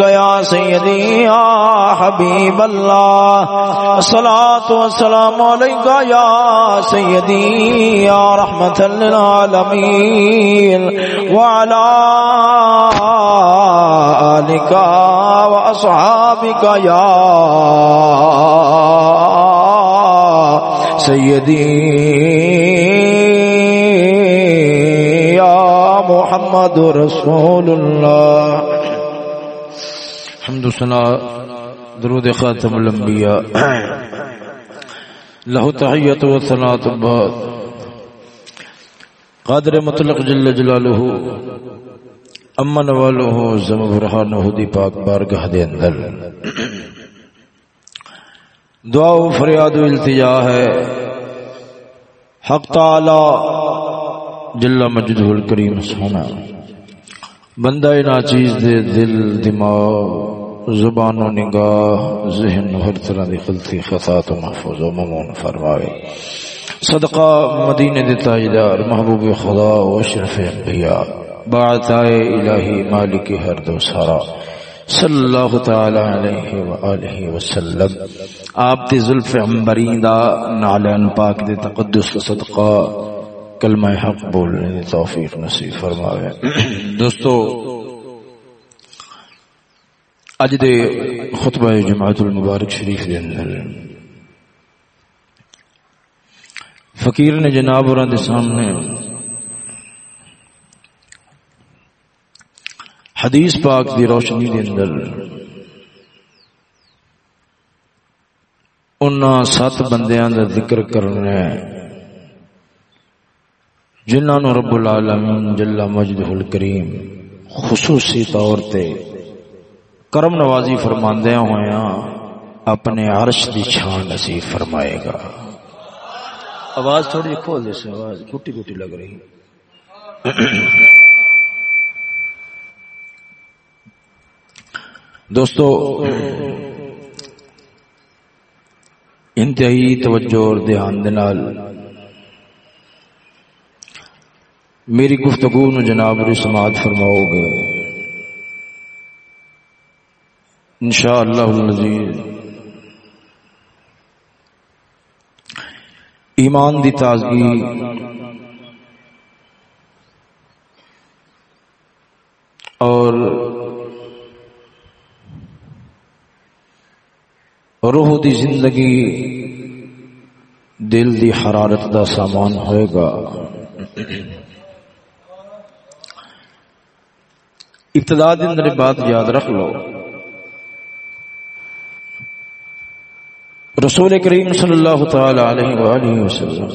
يا سيدي يا حبيب الله الصلاة والسلام عليك يا سيدي يا رحمة للعالمين وعلى آلك وأصحابك يا محمد رسول اللہ۔ حمد سنا درود خاتم الانبیاء۔ لہو تحیت و صلاة بعد قادر مطلق جل جلالہ۔ امن والہ زم برہانہ دی پاک بارگاہ دے اندر۔ دعا و فریاد و التجا ہے۔ حق تعالی جلا مجد الکریم سونا۔ بندہ نا چیز دے دل، دماغ، زبان و نگاہ، ذہن ہر طرح دی خلطی خطا تو محفوظ و ممون فرمائے صدقہ مدینہ دے تاجدار محبوب خدا و اشرف انبیاء بعد آئے الہی مالک ہر دو سارا۔ صلی اللہ تعالی علیہ وآلہ وسلم۔ آپ دی ظلف عمبرین دا نالین پاک دے تقدس صدقہ۔ کلمہ حق بولنے دی توفیق نصیب فرماوے۔ دوستو، اج دے خطبہ جماعت المبارک شریف دے اندر فقیر نے جناب اور دے سامنے حدیث پاک دی روشنی دے اندر انہاں سات بندیاں دا ذکر کرنا ہے۔ جنہوں رب العالمین جل مجد الکریم خصوصی طور تے کرم نوازی فرماندیا ہوا اپنے عرش دی چھان نصیب فرمائے گا۔ آواز تھوڑی کھول دے سے آواز کٹی کٹی لگ رہی۔ دوستو انتہائی توجہ اور دھیان دنال میری گفتگو نو جناب سماعت فرماؤ گے۔ انشاء اللہ ایمان دی تازگی اور روح دی زندگی دل دی حرارت دا سامان ہوئے گا۔ ابتدا دن اندر بات یاد رکھ لو۔ رسول کریم صلی اللہ تعالی علیہ وآلہ وسلم۔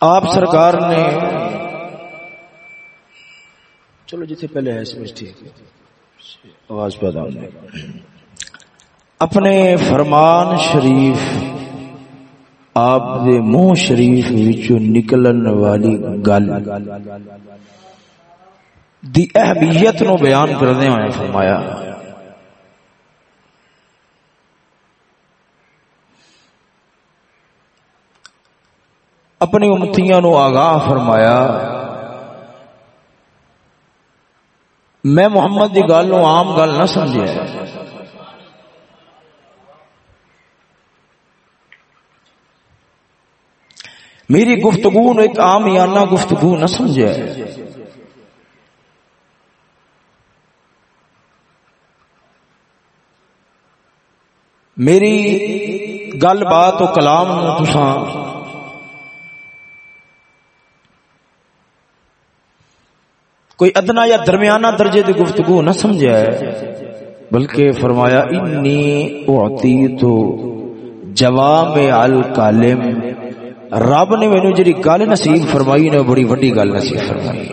آپ سرکار نے چلو جتنے پہلے ہے سمجھ ٹھیک آواز پیدا ہونے اپنے فرمان شریف آپ دے منہ شریف وچوں نکلن والی گل۔ دی اہمیت نو بیان کرنے ہوئے فرمایا۔ اپنی امتیاں نو آگاہ فرمایا۔ میں محمد دی گل نو عام گل نہ سمجھیا۔ میری گفتگو نے ایک عام یانہ گفتگو نہ سمجھا میری گل بات و کلام تساں کوئی ادنا یا درمیانہ درجے دی گفتگو نہ سمجھا ہے بلکہ فرمایا، انی اعطی تو جواب الکالم رب نے مینو جی گل نصیب فرمائی نے بڑی وڈی گل نصیب فرمائی۔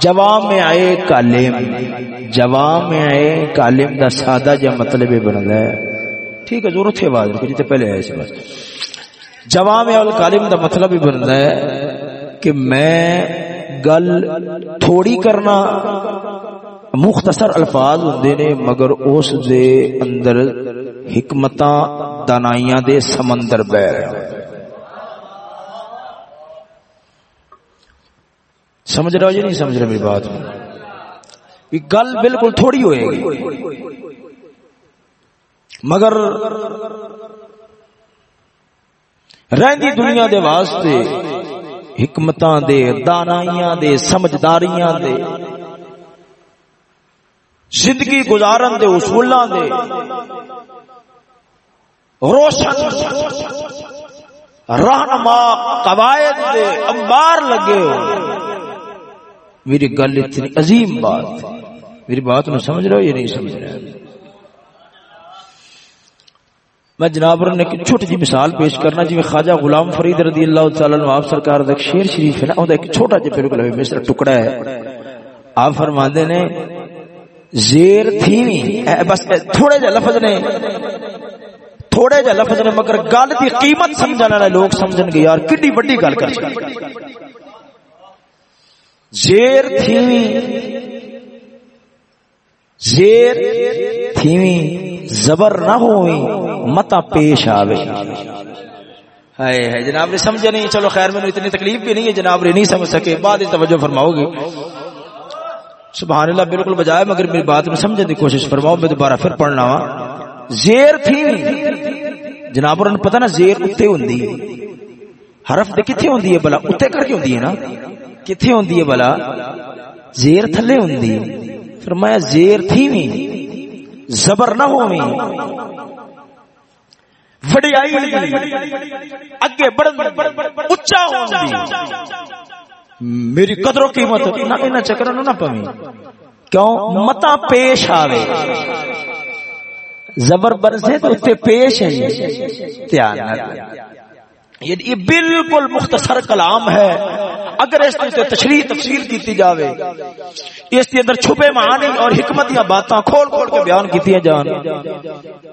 جواب میں آئے کالم، جواب میں آئے کالم دا سادہ جا مطلب بنتا ہے۔ ٹھیک ہے زور تھے آواز رکھو جیتے پہلے آئے سے بس۔ جواب میں کالم دا مطلب بنتا ہے کہ میں گل تھوڑی کرنا مختصر الفاظ ہوندے نے، مگر اس دے اندر حکمتاں، دانائیاں دے سمندر بہ رہے ہیں سمجھ رہا ہو یا نہیں سمجھ رہا میری بات؟ گل بالکل تھوڑی ہوئے گی۔ مگر رہندی دنیا دے واسطے، حکمتاں دے، دانائیاں دے، سمجھداریاں دے، زندگی گزارن دے اصولاں دے روشن، رہنما قواعد دے انبار لگے ہو میری گل اتنی عظیم بات میری بات میں سمجھ رہا ہو یا نہیں سمجھ رہا میں جناب نے ایک چھوٹی جی مثال پیش کرنا جی میں خواجہ غلام فرید رضی اللہ تعالی عنہ، آپ سرکار دا شیر شریف ہے نا، اوندا ایک چھوٹا جہا بالکل مصر ٹکڑا ہے۔ آپ فرماندے نے، زیر تھی بس تھوڑے جہے لفظ نے، تھوڑے جہے لفظ نے، مگر گل دی قیمت سمجھن والے لوگ سمجھن گے، یار کڈی بڑی گل کر زیر تھی زیر تھی زبر نہ ہوئی متا پیش آوے۔ ہے جناب نے سمجھے نہیں۔ چلو خیر میں اتنی تکلیف بھی نہیں ہے، جناب نے نہیں سمجھ سکے۔ بعد توجہ فرماؤ گے سبحان اللہ، بالکل بجائے، مگر میری بات میں سمجھنے کی کوشش فرماؤ میں دوبارہ پھر پڑھنا وا۔ زیر تھی جناب اور پتہ نا زیر اتنے ہوں حرف دے کتنے ہوندی ہے بلا اتنے کر کے ہوندی ہے نا؟ کتنے ہوندی ہے بلا زیر تھلے ہوندی۔ فرمایا زیر تھی زبر نہ ہوویں۔ وڈیائی اگے بڑھن اونچا ہوندی میری قدر و قیمت، نہ ان چکر نہ پویں۔ کیوں؟ متا پیش آوے۔ زبر برسے تو تے پیش ہے دھیان یعنی یعنی یہ بالکل مختصر کلام ہے۔ اگر اس کی تشریح تفصیل کیتی جاوے، اس کے اندر چھپے معانی اور حکمت یا باتاں کھول کھول کے بیان کیتی جان۔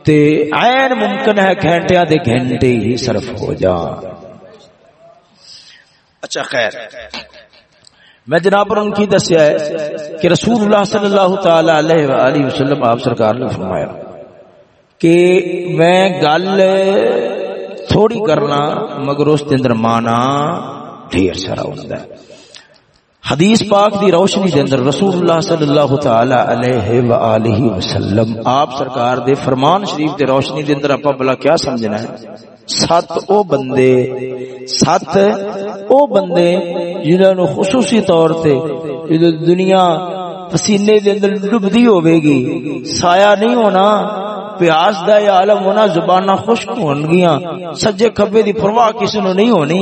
تے عین ممکن ہے گھنٹے دے گھنٹے ہی صرف ہو جان۔ اچھا خیر۔ میں جناب ان کی دسیا ہے کہ رسول اللہ صلی اللہ تعالی علیہ وآلہ وسلم آپ سرکار نے فرمایا کہ میں گل تھوڑی کرنا مگر اس کے اندر مانا ڈھیر سارا ہوتا ہے۔ حدیث پاک دی روشنی دے اندر رسول اللہ صلی اللہ تعالی علیہ وآلہ وسلم، آپ سرکار دے فرمان شریف دے روشنی دے اندر اپا بلا کیا سمجھنا ہے؟ سات او بندے، سات او بندے جنہاں نو خصوصی طور تے دنیا پسینے دے اندر ڈبدی ہوے گی، سایہ نہیں ہونا پیاس دا یا عالم ہونا زبانہ خشک ہون گیاں۔ سجے کھبے دی پرواہ کسی نو نہیں ہونی۔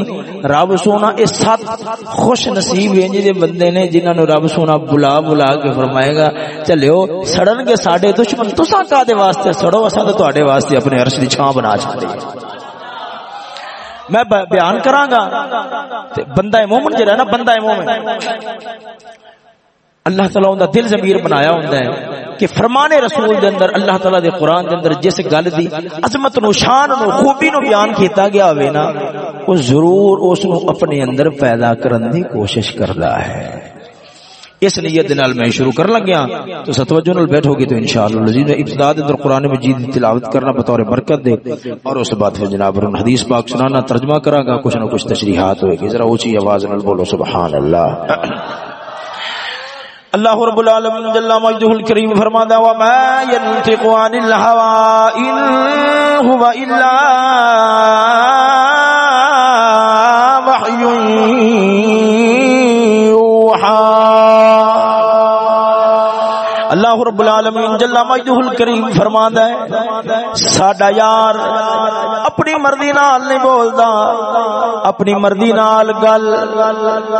رب سونا، اس سات خوش نصیب ہیں جی، جے بندے نے جنہاں نو رب سونا بلا بلا کے فرمائے گا چلیو سڑن گے ساڈے دشمن، تساں کا دے واسطے؟ سڑو، اساں تے تواڈے واسطے اپنے عرش دی چھاں بنا چھڈے میں بیان کراں گا بندہ مومن جڑا نا، بندہ مومن۔ اللہ تعالیٰ اندر دل ضمیر بنایا ہوتا ہے کہ فرمان رسول دے اندر، اللہ تعالیٰ دے قرآن دے اندر جس گل دی عظمت نو، شان نو، خوبی نو بیان کیتا گیا ہوئے نا، وہ ضرور اس نو اپنے اندر پیدا کرن دی کوشش کردا ہے۔ اس نیت نال میں شروع کر لگیا، تو ستوجہ نال بیٹھو گے تو انشاءاللہ الذین ابتدا اندر قران مجید تلاوت کرنا بطور برکت دے، اور اس بعد پھر جناب رن حدیث پاک سنانا، ترجمہ کرا گا، کچھ نہ کچھ تشریحات ہوئے گی۔ ذرا اونچی آواز نال بولو، سبحان اللہ۔ اللہ رب العالمین جل مجدہ الکریم فرماتا وما ينطق عن الهوى ان هو الا اللہ رب العالمین جل مجدہ الکریم فرماندا ہے، ساڈا یار اپنی مرضی نال نہیں بولدا، اپنی مرضی نال گل،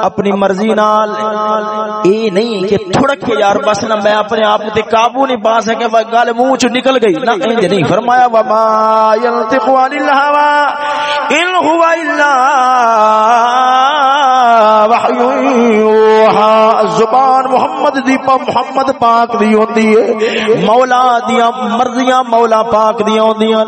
اپنی مرضی نال اے نہیں کہ تھڑک کے یار، بس نہ میں اپنے آپ تے قابو نہیں پا سکے وہ گل منہ چ نکل گئی۔ نہ انج نہیں، فرمایا، وما ينطق عن الهوى ان هو الا وحي يوحى زبان محمد دی پا محمد پاک دی ہوندی ہے۔ مولا دیاں مرضیاں مولا پاک دی ہوندیاں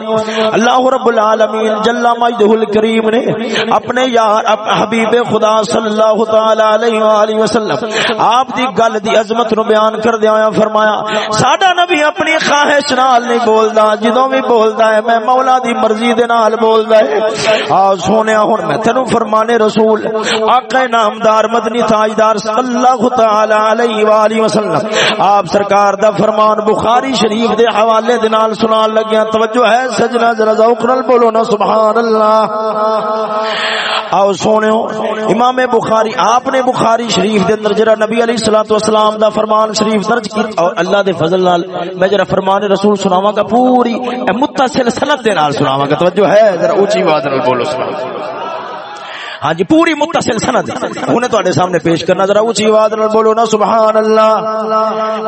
اللہ رب العالمین جل مجدہ الکریم نے اپنے یار، اپ حبیب خدا صلی اللہ تعالی علیہ والہ وسلم آپ دی گل دی عظمت نو بیان کر دیا فرمایا، ساڈا نبی اپنی خواہش نال نہیں بولدا، جدوں بھی بولدا ہے، میں مولا دی مرضی دے نال بولدا ہے۔ آ، سونیا، ہن میں تینو فرمانے رسول، آقا نامدار، مدنی تاجدار صلی اللہ تعالی علیہ والہ وسلم۔ آپ سرکار دا فرمان بخاری شریف دے حوالے دے نال سنان لگیا توجہ ہے سجنا، ذرا ذوق نال بولو نا سبحان اللہ آؤ سونےو امام بخاری، آپ نے بخاری شریف دے اندر جڑا نبی علیہ الصلوۃ والسلام دا فرمان شریف درج کی اور اللہ دے فضل نال میں جڑا فرمان رسول سناواں گا، پوری متصل سند دے نال سناواں گا۔ توجہ ہے، ذرا اونچی آواز نال بولو، سبحان اللہ۔ ہاں جی پوری متصل سند۔ انہیں تواڈے سامنے پیش کرنا، ذرا اونچی آواز نال بولو نا سبحان اللہ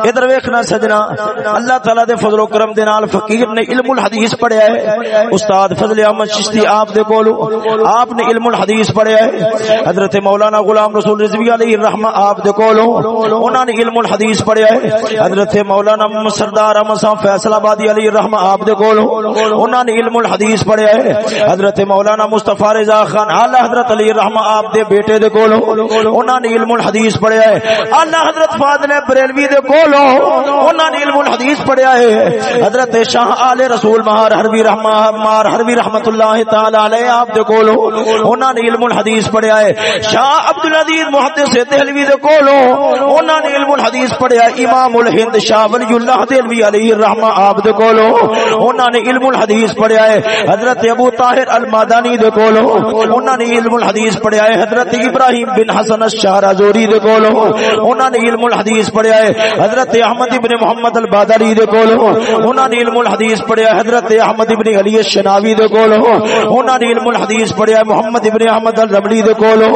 ادھر ویکھنا سجنا، اللہ تعالی دے فضل و کرم دے نال فقیر نے علم الحدیث پڑھیا ہے۔ استاد فضل احمد چشتی آپ دے کولو، آپ نے علم الحدیث پڑھیا ہے۔ حضرت مولانا غلام رسول رضوی علیہ الرحمہ آپ دے کولو، انہاں نے علم الحدیث پڑھیا ہے۔ حضرت مولانا سردار احمد صاحب فیصل آبادی علیہ الرحمہ آپ دے کولو، انہاں نے علم الحدیث پڑھیا ہے۔ حضرت مولانا مصطفی رضا خان، اعلی حضرت علی رحمہ آپ دے بیٹے دے کولو انہاں نے علم الحدیث پڑھیا ہے۔ اللہ حضرت فاضل بریلوی دے کولو انہاں نے علم الحدیث پڑھیا ہے۔ حضرت شاہ آل رسول مہار حربی رحمہ مہار حربی رحمت اللہ تعالی علیہ آپ دے کولو انہاں نے علم الحدیث پڑھیا ہے۔ شاہ عبد العزیز محدث دہلوی دے کولو انہاں نے علم الحدیث پڑھیا امام الہند شاہ ولی اللہ دہلوی علیہ الرحمہ آپ دے کولو انہاں نے علم الحدیث پڑھیا ہے۔ حضرت ابو طاہر المادانی دے کولو انہاں نے علم الحدیث الحدیث پڑھیا ہے حضرت ابراہیم بن حسن الشہرہ زوری دے کولو انہاں نے علم الحدیث پڑھیا ہے حضرت احمد ابن محمد البادری دے کولو انہاں نے علم الحدیث پڑھیا ہے حضرت احمد ابن علی الشناوی دے کولو انہاں نے علم الحدیث پڑھیا ہے محمد ابن احمد الرملی دے کولو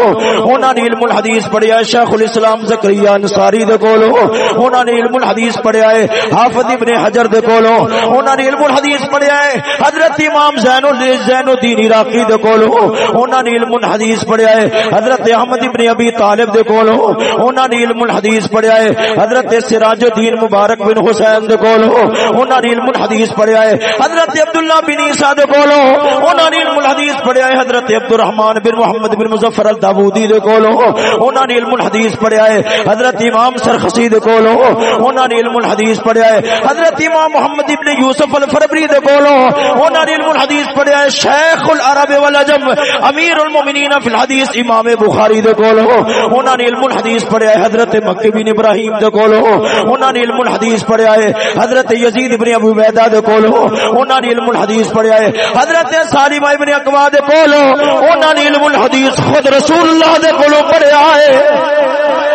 انہاں نے علم الحدیث پڑھیا ہے شیخ الاسلام زکریا انصاری دے کولو انہاں نے علم الحدیث پڑھیا ہے حافظ ابن حجر دے کولو انہاں نے علم الحدیث پڑھیا ہے حضرت امام زین الدین عراقی دے کولو انہاں نے علم الحدیث الحدیث پڑھیا ہے۔ حضرت احمد ابن ابی طالب دے کولو انہاں نے علم الحدیث پڑھیا ہے۔ حضرت سراج الدین مبارک بن حسین دے کولو انہاں نے علم الحدیث پڑھیا ہے۔ حضرت عبداللہ بن عیسیٰ دے کولو انہاں نے علم الحدیث پڑھیا ہے۔ حضرت عبد الرحمن بن محمد بن مظفر الداودی دے کولو انہاں نے علم الحدیث پڑھیا ہے۔ حضرت امام سرخسی دے کولو انہاں نے علم الحدیث پڑھیا ہے۔ حضرت امام محمد ابن یوسف الفربری دے کولو انہاں نے علم الحدیث پڑھیا ہے۔ شیخ العرب والعجم، امیر المومنین المؤمنین فی الحدیث امام بخاری دے کول ہو، انہاں نے علم الحدیث پڑھیا ہے، حضرت مکی بن ابراہیم دے کول ہو، انہاں نے علم الحدیث پڑھیا ہے، حضرت یزید ابن ابو عبیدہ دے کول ہو، انہاں نے علم الحدیث پڑھیا ہے، حضرت سالم ابن اقوا دے کول ہو، انہاں نے علم الحدیث خود رسول اللہ دے کولوں پڑھیا ہے۔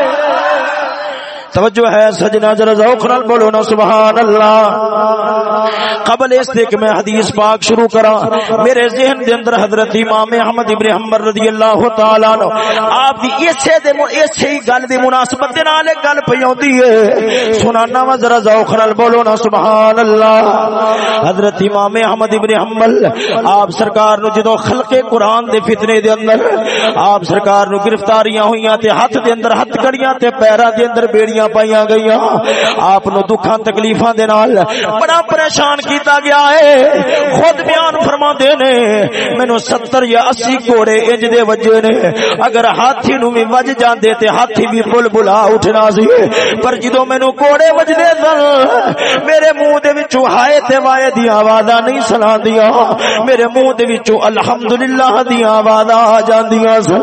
توجہ ہے سجنا ذرا ذوق نال بولو نا سبحان اللہ قبل اس دے میں حدیث پاک شروع کراں، میرے ذہن دے اندر حضرت امام احمد ابن حنبل رضی اللہ تعالی عنہ، آپ دی اسے دے اسے ہی گل دی مناسبت دے نال گل پئی ہوندی ہے۔ سنانا وا ذرا ذوق نال بولو نا سبحان اللہ حضرت امام احمد ابن حنبل، آپ سرکار نو جدوں خلق قرآن دے فتنے دے اندر، آپ سرکار نو گرفتاریاں ہویاں تے ہاتھ دے اندر ہتھ کڑیاں تے پیراں دے اندر بیڑیاں پائی گئی آپ تکھا تکلیف بڑا پریشان کیتا گیا ہے۔ خود بیان فرما نے۔ مینو ستر یا اسی کوڑے انج دے وجے نے۔ اگر ہاتھی نو بھی وج جاندے تے ہاتھی بھی بل بلا اٹھنا سی۔ پر جدو مینو کوڑے وجدے سن، میرے منہ دے وچوں ہائے تے وائے دی آوازاں نہیں سنا دیا میرے منہ دے وچوں الحمدللہ دی آوازاں آ جاندیاں سن۔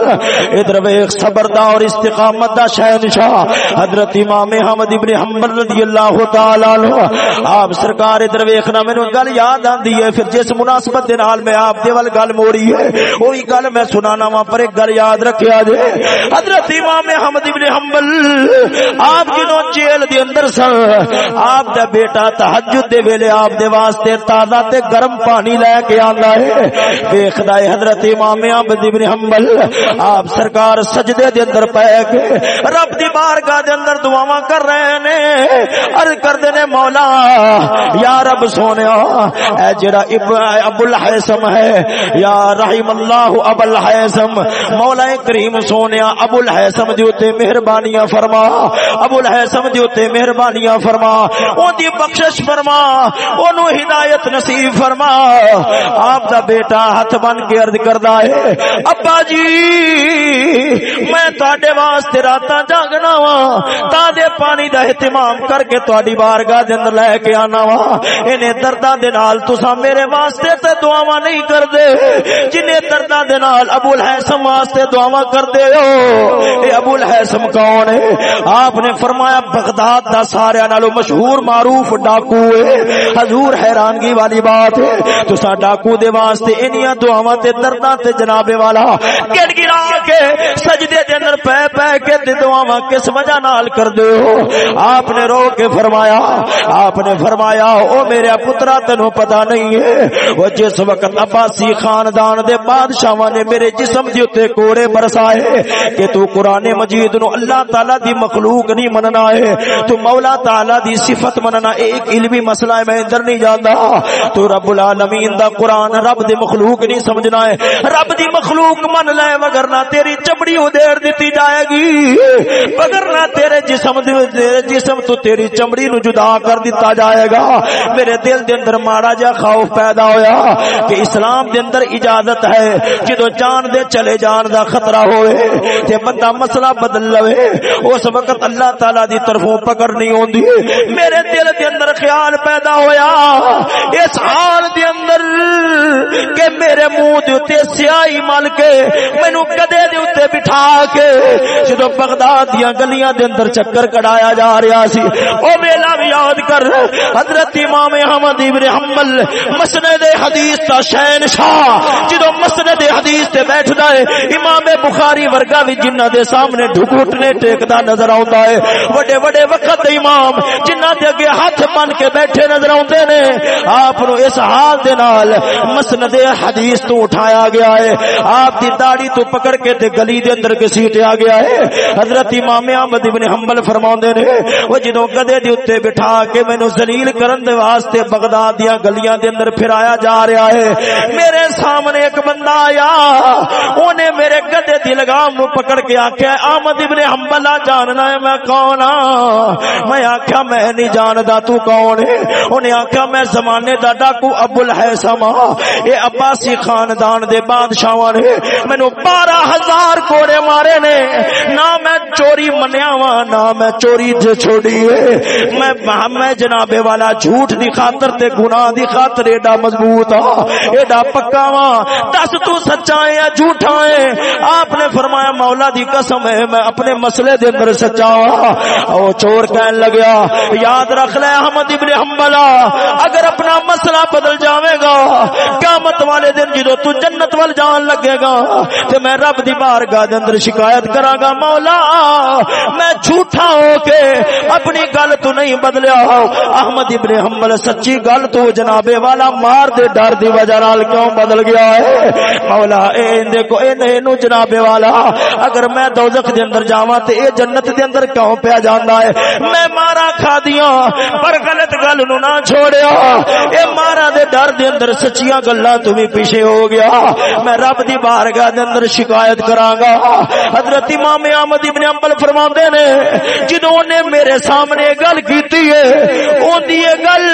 ادھر ویکھ صبر دا اور استقامت دا شہنشاہ، حضرت امام احمد ابن حنبل رضی اللہ تعالی عنہ، آپ سرکار ادھر ویکھنا، مینوں گل یاد آندی ہے، پھر جس مناسبت دے نال میں آپ دے ول گل موڑی ہے وہی گل میں سنانا وا پر ایک گل یاد رکھیا جے۔ حضرت امام احمد ابن حنبل، آپ جنوں جیل دے اندر سن، آپ دا بیٹا تہجد دے ویلے آپ دے واسطے تازہ تے گرم پانی لے کے آندا ہے۔ ویکھدا ہے حضرت امام احمد ابن حنبل، آپ سرکار سجدے دے اندر پے کے، رب دی بارگاہ دے اندر دعا دعاواں کر رہے نے۔ عرض کردے نے مولا، یا رب سونیا، اے جڑا ابو الحسم ہے، یا رحم اللہ ابو الحسم مولا کریم سونیا، ابو الحسم دی اوتے مہربانیاں فرما۔ ابو الحسم دی اوتے مہربانیاں فرما۔ اون دی بخشش فرما۔ اونوں ہدایت نصیب فرما۔ آپ دا بیٹا ہاتھ بن کے عرض کردا ہے، ابا جی میں تواڈے واسطے راتاں جاگنا وا تا دے پانی دا اہتمام کر کے تواڈی بارگاہ دے اندر لے کے آنا وا۔ اینے درداں دے نال تساں میرے واسطے تے دعاواں نہیں کردے۔ جنے درداں دے نال ابو الحسن واسطے دعاواں کردے ہو۔ اے ابو الحسن کون ہے؟ آپ نے فرمایا بغداد دا سارے نالوں مشہور معروف ڈاکو ہے۔ حضور حیرانگی والی بات ہے۔ تساں ڈاکو دے واسطے انیاں دعاواں تے درداں تے جناب والا گڑ گڑا کے سجدے دے اندر پے پے کے دعاواں کس وجہ نال کر کردے ہو۔ آپ نے رو کے فرمایا، آپ نے فرمایا، او میرے پترا، تینو پتا نہیں ہے۔ وہ جس وقت عباسی خاندان دے بادشاہ نے میرے جسم دے اوتے کوڑے برسائے کہ تو قران مجید نو اللہ تعالی دی مخلوق نہیں مننا ہے، تو مولا تعالی دی صفت مننا ایک علمی مسئلہ ہے، میں ادھر نہیں جاندا۔ تو رب العالمین دا قران رب دی مخلوق نہیں سمجھنا ہے۔ رب دی مخلوق من لے وگرنا تیری چمڑی ادھیڑ دیتی جائے گی۔ وگرنا تیرے جسم دے تیرے جسم جی تو تیری چمڑی نو جدا کر دیتا جائے گا۔ میرے دل دے اندر ماڑا جا خوف پیدا ہویا کہ اسلام دے اندر اجازت ہے جدو جان دے چلے جان دا خطرہ ہوئے۔ تے بندہ مسئلہ بدل لوے، اس وقت اللہ تعالی دی طرفوں پکڑ نہیں ہوندی۔ میرے دل دے اندر خیال پیدا ہویا اس حال دے اندر کہ میرے منہ دے اوتے سیاہی مل کے مینوں کدے دے اوتے بٹھا کے جدو بغداد دیاں گلیاں دے اندر چکر کڑایا جا رہا سی سی۔ او میلا بھی یاد کر، حضرت امام احمد ابن حنبل مسند حدیث دا شہن شاہ جدو مسند حدیث تے بیٹھدا ہے، امام بخاری ورگا بھی جنہ دے سامنے ڈھکٹنے ٹیکدا نظر آوندا ہے۔ بڑے بڑے وقت دے امام جنہ دے اگے ہاتھ بن کے بیٹھے نظر آوندے نے۔ آپ نو اس حال دے نال مسند حدیث تو اٹھایا گیا ہے۔ آپ دی داڑھی تو پکڑ کے تے گلی دے اندر گسیٹیا گیا ہے۔ حضرت امام احمد ابن حنبل فرماوندے نے، وہ جدوں گدے دے اوتے بٹھا کے مینوں ذلیل کرن دے واسطے بغداد دیاں گلیاں دے اندر پھرایا جا رہا ہے۔ میرے سامنے ایک بندہ آیا اونے میرے گدے دی لگام نو پکڑ کے آکھیا احمد ابن حنبل جاننا ہے میں کون ہاں؟ میں آکھیا، میں نہیں جاندا، تو کون ہے؟ اونے آکھیا، میں زمانے دا ڈاکو ابو الحسن اے ہاں۔ عباسی خاندان دے بادشاہاں نے مینوں 12000 کوڑے مارے نے۔ نہ میں چوری منیا وا نہ میں چوری تے چھوڑی ہے۔ میں میں جناب والا جھوٹ دی خاطر تے گناہ دی خاطر ایڈا مضبوط ہاں ایڈا پکا وا دس تو سچا ہے یا جھوٹا ہے آپ نے فرمایا مولا دی قسم ہے، میں اپنے مسئلے دے اندر سچا ہاں او چور کہن لگیا، یاد رکھ لے احمد ابن حنبل اگر اپنا مسئلہ بدل جاوے گا، قیامت والے دن جدو تو جنت وال جان لگے گا، تے میں رب دی بارگاہ دے اندر شکایت کراں گا، مولا میں جھوٹا ہو کے اپنی گل تو نہیں بدلیا ہو۔ احمد ابن حنبل سچی گل تو جناب والا مار دے ڈر دی وجہ نال کیوں بدل گیا ہے؟ مولا، اے دیکھو اے نو جناب والا، اگر میں دوزخ دے اندر جاواں تے اے جنت دے اندر کیوں پیا جاندا ہے؟ میں مارا کھا دیاں پر غلط گل نو نہ چھوڑیا اے مارا دے ڈر دے اندر سچیاں گلاں تو بھی پیچھے ہو گیا۔ میں رب دی بارگاہ دے اندر شکایت کراں گا۔ حضرت امام احمد ابن حنبل فرماندے نے، جدوں نے میرے سامنے گل کیتی ہے۔ اون دی گل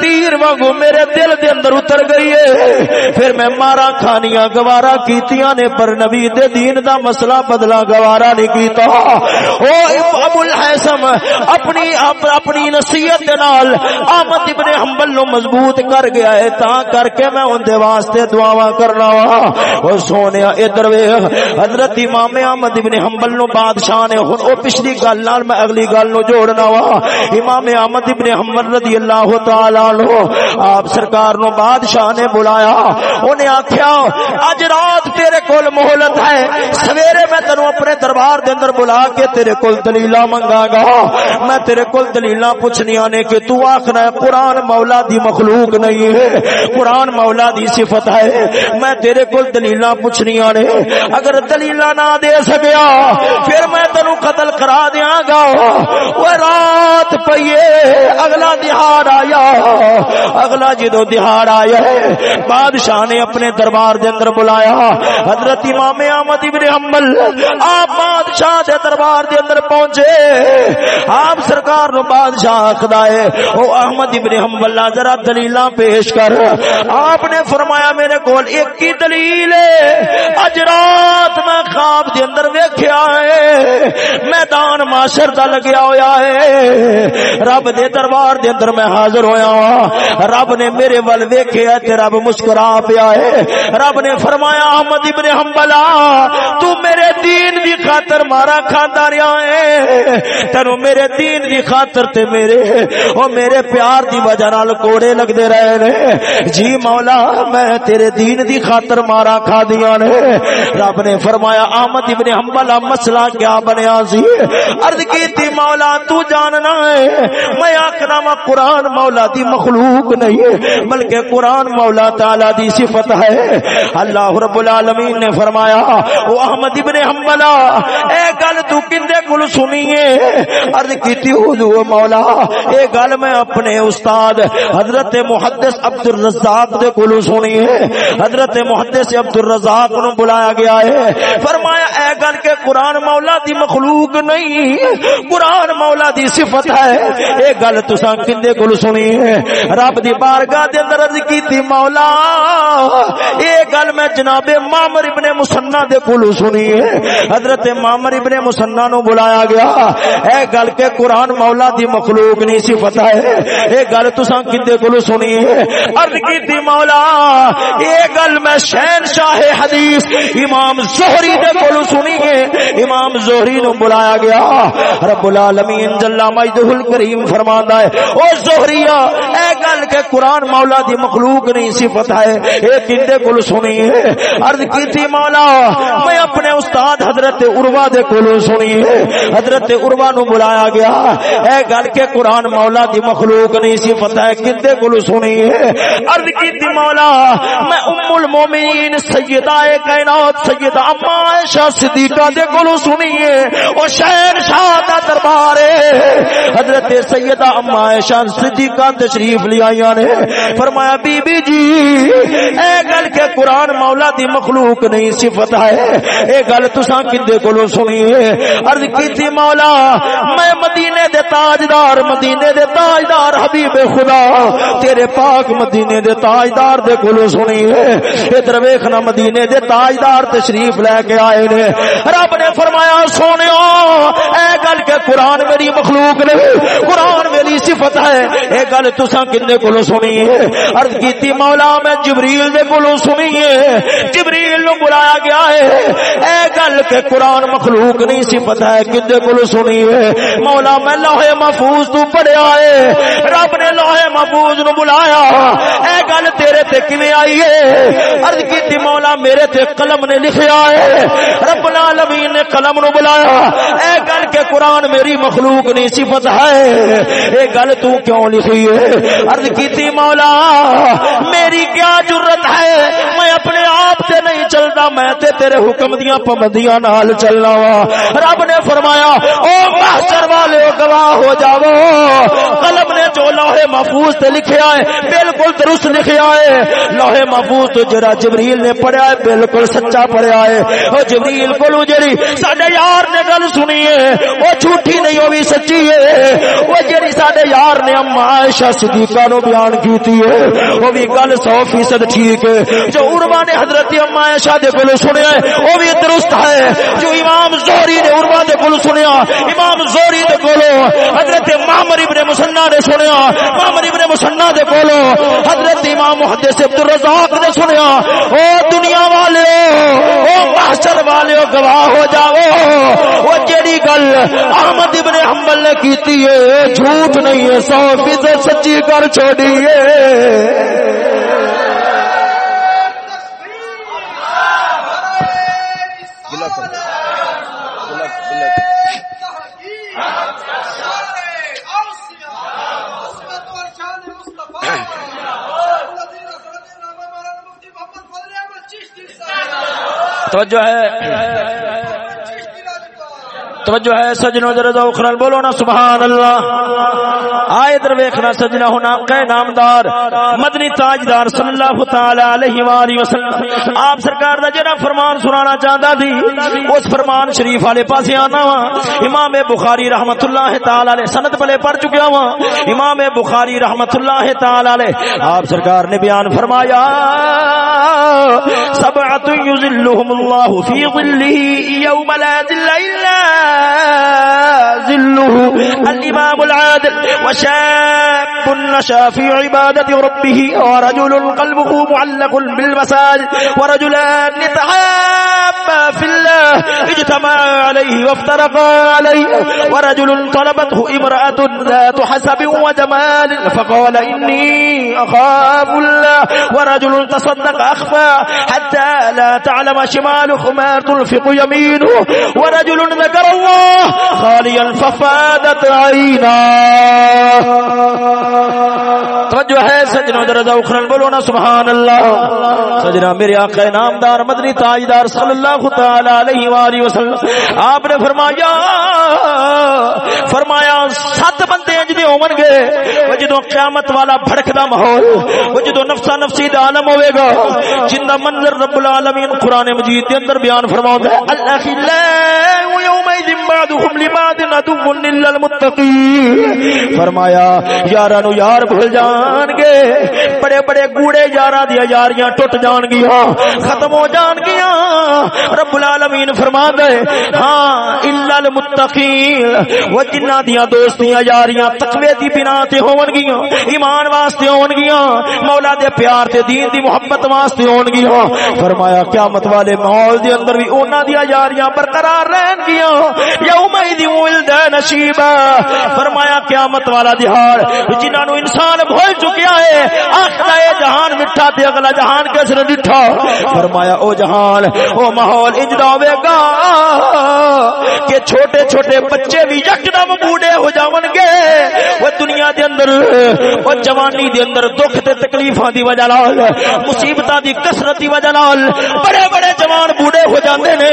تیر وانگو میرے دل دے اندر اتر گئی ہے۔ پھر میں مارا کھانیاں گوارا کیتیاں نے، پر نبی دے دین دا مسئلہ بدلا گوارا نہیں کیتا۔ او ابو الحسن اپنی اپنی نصیحت دے نال احمد ابن حنبل نو مضبوط کر گیا ہے۔ تا کر کے میں ان دے واسطے دعاواں کرنا وا۔ او سونیا ادھر ویکھ۔ حضرت امام احمد ابن حنبل نو بادشاہ نے ہن او پچھلی گل نال میں اگلی گل نو جوڑنا وا امام احمد ابن حنبل رضی اللہ تعالی عنہ آپ سرکار نو بادشاہ نے بلایا۔ اونے آکھیا اج رات تیرے کول مہلت ہے۔ سویرے میں تینوں اپنے دربار دے اندر بلا کے تیرے کول دلیلاں منگا گا۔ میں تیرے کول دلیلاں پوچھنیاں نے کہ تو آکھنا ہے قرآن مولا دی مخلوق نہیں ہے، قرآن مولا دی صفت ہے۔ میں تیرے کول دلیلاں پوچھنیاں نے اگر دلیلاں نہ دے سکیا، پھر میں تینوں قتل کرا دیاں گا۔ وہ رات پئیے، اگلا دہاڑ آیا۔ اگلا جدو دہاڑ آیا ہے، بادشاہ نے اپنے دربار دے اندر بلایا۔ حضرت امام احمد ابن حنبل، آپ بادشاہ دے دربار دے اندر پہنچے۔ آپ سرکار نو بادشاہ خدا ہے، او احمد ابن حنبل، ذرا دلیلاں پیش کر۔ آپ نے فرمایا، میرے کول ایک ہی دلیل ہے۔ اج رات میں خواب دے اندر ویکھیا ہے، میدان معاشر دا لگیا ہویا ہے۔ رب دے دربار دے اندر میں حاضر ہویا ہوں رب نے میرے ول ویکھیا تے رب مسکرا پیا ہے۔ رب نے فرمایا، احمد ابن حنبلا تو میرے دین دی خاطر مارا کھاندا رہیا ہے۔ تینو میرے دین دی خاطر تے میرے، او میرے پیار دی وجہ نال کوڑے لگدے رہے نے۔ جی مولا، میں تیرے دین دی خاطر مارا کھا دیا نے۔ رب نے فرمایا، احمد ابن حنبلا مسئلہ کیا بنیا سی؟ عرض کی تھی، مولا، تو جاننا ہے۔ میں آکھنا وا قرآن مولا دی مخلوق نہیں ہے، بلکہ قرآن مولا تعالی دی صفت ہے۔ اللہ رب العالمین نے فرمایا، او احمد ابن حنبلا اے گل تو کندے کول سنی عرض کیتی حضور مولا، اے گل میں اپنے استاد حضرت محدث عبد الرزاق دے کول سنی ہے حضرت محدث عبد الرزاق نو بلایا گیا ہے۔ فرمایا، اے گل کہ قرآن مولا دی مخلوق نہیں، قرآن مولا دی دی صفت ہے۔ اے گل تساں کندے کول سنی ہے۔ رب دی بارگاہ دے اندر عرض کیتی، مولا، اے گل میں جناب مامر ابن مسنہ دے کولو سنی ہے۔ حضرت مامر ابن مسنہ نو بلایا گیا۔ اے گل کے قرآن مولا دی مخلوق نہیں صفت ہے۔ اے گل تساں کدے کولو سنی ہے۔ عرض کیتی، مولا، اے گل میں شہن شاہ حدیث امام زہری دے کولو سنی ہے۔ امام زہری نو بلایا گیا۔ رب العالمین جل علامہ مجدہ الکریم فرماندا ہے، او زہریا، اے گل کے قرآن مولا دی مخلوق نہیں صفت ہے، اے کندے کول سنی ہے؟ عرض کیتی مولا، میں اپنے استاد حضرت عروہ دے کول سنی ہے۔ حضرت عروہ نو بلایا گیا، اے گل کے قرآن مولا دی مخلوق نہیں صفت ہے کندے کول سنی ہے؟ عرض کیتی مولا، میں ام المومنین سیدہ کائنات، سیدہ اما عائشہ صدیقہ دے کول سنی ہے۔ او شہر شاہ دا دربار ہے۔ حضرت سیدہ اما عائشہ صدیقہ تشریف لے آئیاں نے۔ فرمایا بی بی جی اے گل کے قرآن مولا دی مخلوق نہیں، صفت ہے۔ اے گل تساں کندے کولوں سنی ہے۔ عرض کیتی مولا، میں مدینے دے تاجدار، مدینے دے تاجدار حبیب خدا، تیرے پاک مدینے دے تاجدار دے کولوں سنی ہے۔ ادھر ویکھنا، مدینے دے تاجدار تشریف لے کے آئے نے۔ رب نے فرمایا سونےو اے گل کے قرآن میری مخلوق نہیں قرآن میری صفت ہے۔ اے گل تساں کندے کولوں سنی ہے عرض کیتی، مولا میں جبریل دے کولوں سنی ہے جبریل نو بلایا گیا ہے۔ اے گل کہ قرآن مخلوق نہیں صفت ہے کدے کولوں سنی ہے مولا میں لوح محفوظ تو پڑھیا ہے۔ رب نے لوح محفوظ نو بلایا۔ اے گل تیرے تے کیویں آئی ہے؟ عرض کیتی، مولا میرے تے قلم نے لکھیا ہے۔ رب العالمین نے قلم نو بلایا۔ اے گل کہ قرآن میری مخلوق نہیں صفت ہے۔ اے گل تو کیوں لکھی ہے؟ عرض کیتی مولا، میری کیا ضرورت ہے؟ میں اپنے آپ سے نہیں چلتا، میں تے تیرے حکم دیاں پابندیاں نال چلنا وا۔ رب نے فرمایا، او محشر والے گواہ ہو جاؤ۔ قلم نے جو لوح محفوظ تے لکھیا ہے بالکل درست لکھیا ہے لوح محفوظ تو جڑا جبریل نے پڑھیا ہے، بالکل سچا پڑھیا ہے۔ او جبریل کولو جڑی، ساڈے یار نے گل سنی ہے، او جھوٹی نہیں او بھی سچی ہے۔ او جڑی ساڈے یار نے اما عائشہ صدیقہ نو بیان کیتی ہے او بھی گل 100% ٹھیک ہے۔ جو عربا نے حضرت اما عائشہ دے کولو سنیا ہے او بھی درست ہے۔ جو امام زہری نے عربا دے کولو سنیا، امام زہری دے کولو، حضرت معمر ابن مسنہ نے سنیا، معمر ابن مسنہ دے کولو، حضرت امام محدث عبد الرزاق نے سنیا۔ او دنیا والے او محشر والے گواہ ہو جاؤ۔ او جیڑی گل احمد ابن حنبل گل کی ہے جھوٹ نہیں ہے سو فیصد سچی کر چھوڑیے تو توجہ ہے۔ توجہ ہے سجنو در ذوق نال بولو نا سبحان اللہ آئے در ویکھنا سجنا ہونا، کہ نامدار، مدنی تاجدار صلی اللہ تعالی علیہ والہ وسلم، آپ سرکار دا جڑا فرمان سنانا چاہندا تھی اس فرمان شریف والے پاسے آنا وا۔ امام بخاری رحمتہ اللہ تعالی علیہ، سند پہلے پڑھ چکیا وا۔ امام بخاری رحمتہ اللہ تعالی علیہ، آپ سرکار نے بیان فرمایا سبعۃ یذلهم اللہ فی ظلہ یوم لا ذل الا الإمام العادل وشاب نشا في عبادة ربه ورجل قلبه معلق بالمساجد ورجلان نتحابا في الله، اجتمع عليه وافترقا عليه، ورجل طلبته امرأة ذات حسب وجمال، فقال إني أخاف الله، ورجل تصدق أخفى، حتى لا تعلم شماله ما تنفق يمينه، ورجل ذكر الله خاليا ففادت عينا توجہ ہے سجنوں در ذوقن بولو نا، سبحان اللہ۔ سجنا میرے آقا نامدار، مدنی تاجدار صلی اللہ اللہ تعالی علیہ والہ وسلم۔ آپ نے فرمایا فرمایا، سات بندے جدی ہون گے۔ وہ جدوں قیامت والا بھڑکدا ماحول، وہ جدوں نفسا نفسی دا عالم ہوے گا۔ جن دا منظر رب العالمین قران مجید دے اندر بیان فرماوندا ہے۔ اللہ الاخلاء یومئذ بعضهم لبعض عدو الا المتقین۔ فرمایا یاراں نو یار بھول جان گے۔ بڑے بڑے گوڑے یاراں دی یاریاں ٹوٹ جان گیاں۔ ختم ہو جان گیاں۔ رب العالمین فرماندا ہے ہاں الا المتقین وہ جنہ دیاں دوستیاں، یاریاں تقوی دی بنا تے ہون گیاں ایمان واسطے ہون گیاں مولا دے پیار تے دین دی محبت واسطے ہون گیاں فرمایا، قیامت والے ماحول دے اندر بھی انہاں دی یاریاں برقرار رہن گیاں یوم دی ولدان شیبا فرمایا، قیامت والا دہاڑ جنہاں نو انسان بھول چکیا ہے آخدا اے جہان مٹھا تے اگلا جہان کس نے ڈٹھا۔ فرمایا، او جہان، او ماحول اجدا ہوے گا کہ چھوٹے چھوٹے بچے بھی یکدم بوڑھے ہو جاون گے وہ دنیا دے اندر وہ جوانی دے اندر دکھ تے تکلیفاں دی وجہ نال مصیبتاں دی کثرت دی وجہ نال بڑے بڑے جوان بوڑھے ہو جاندے نے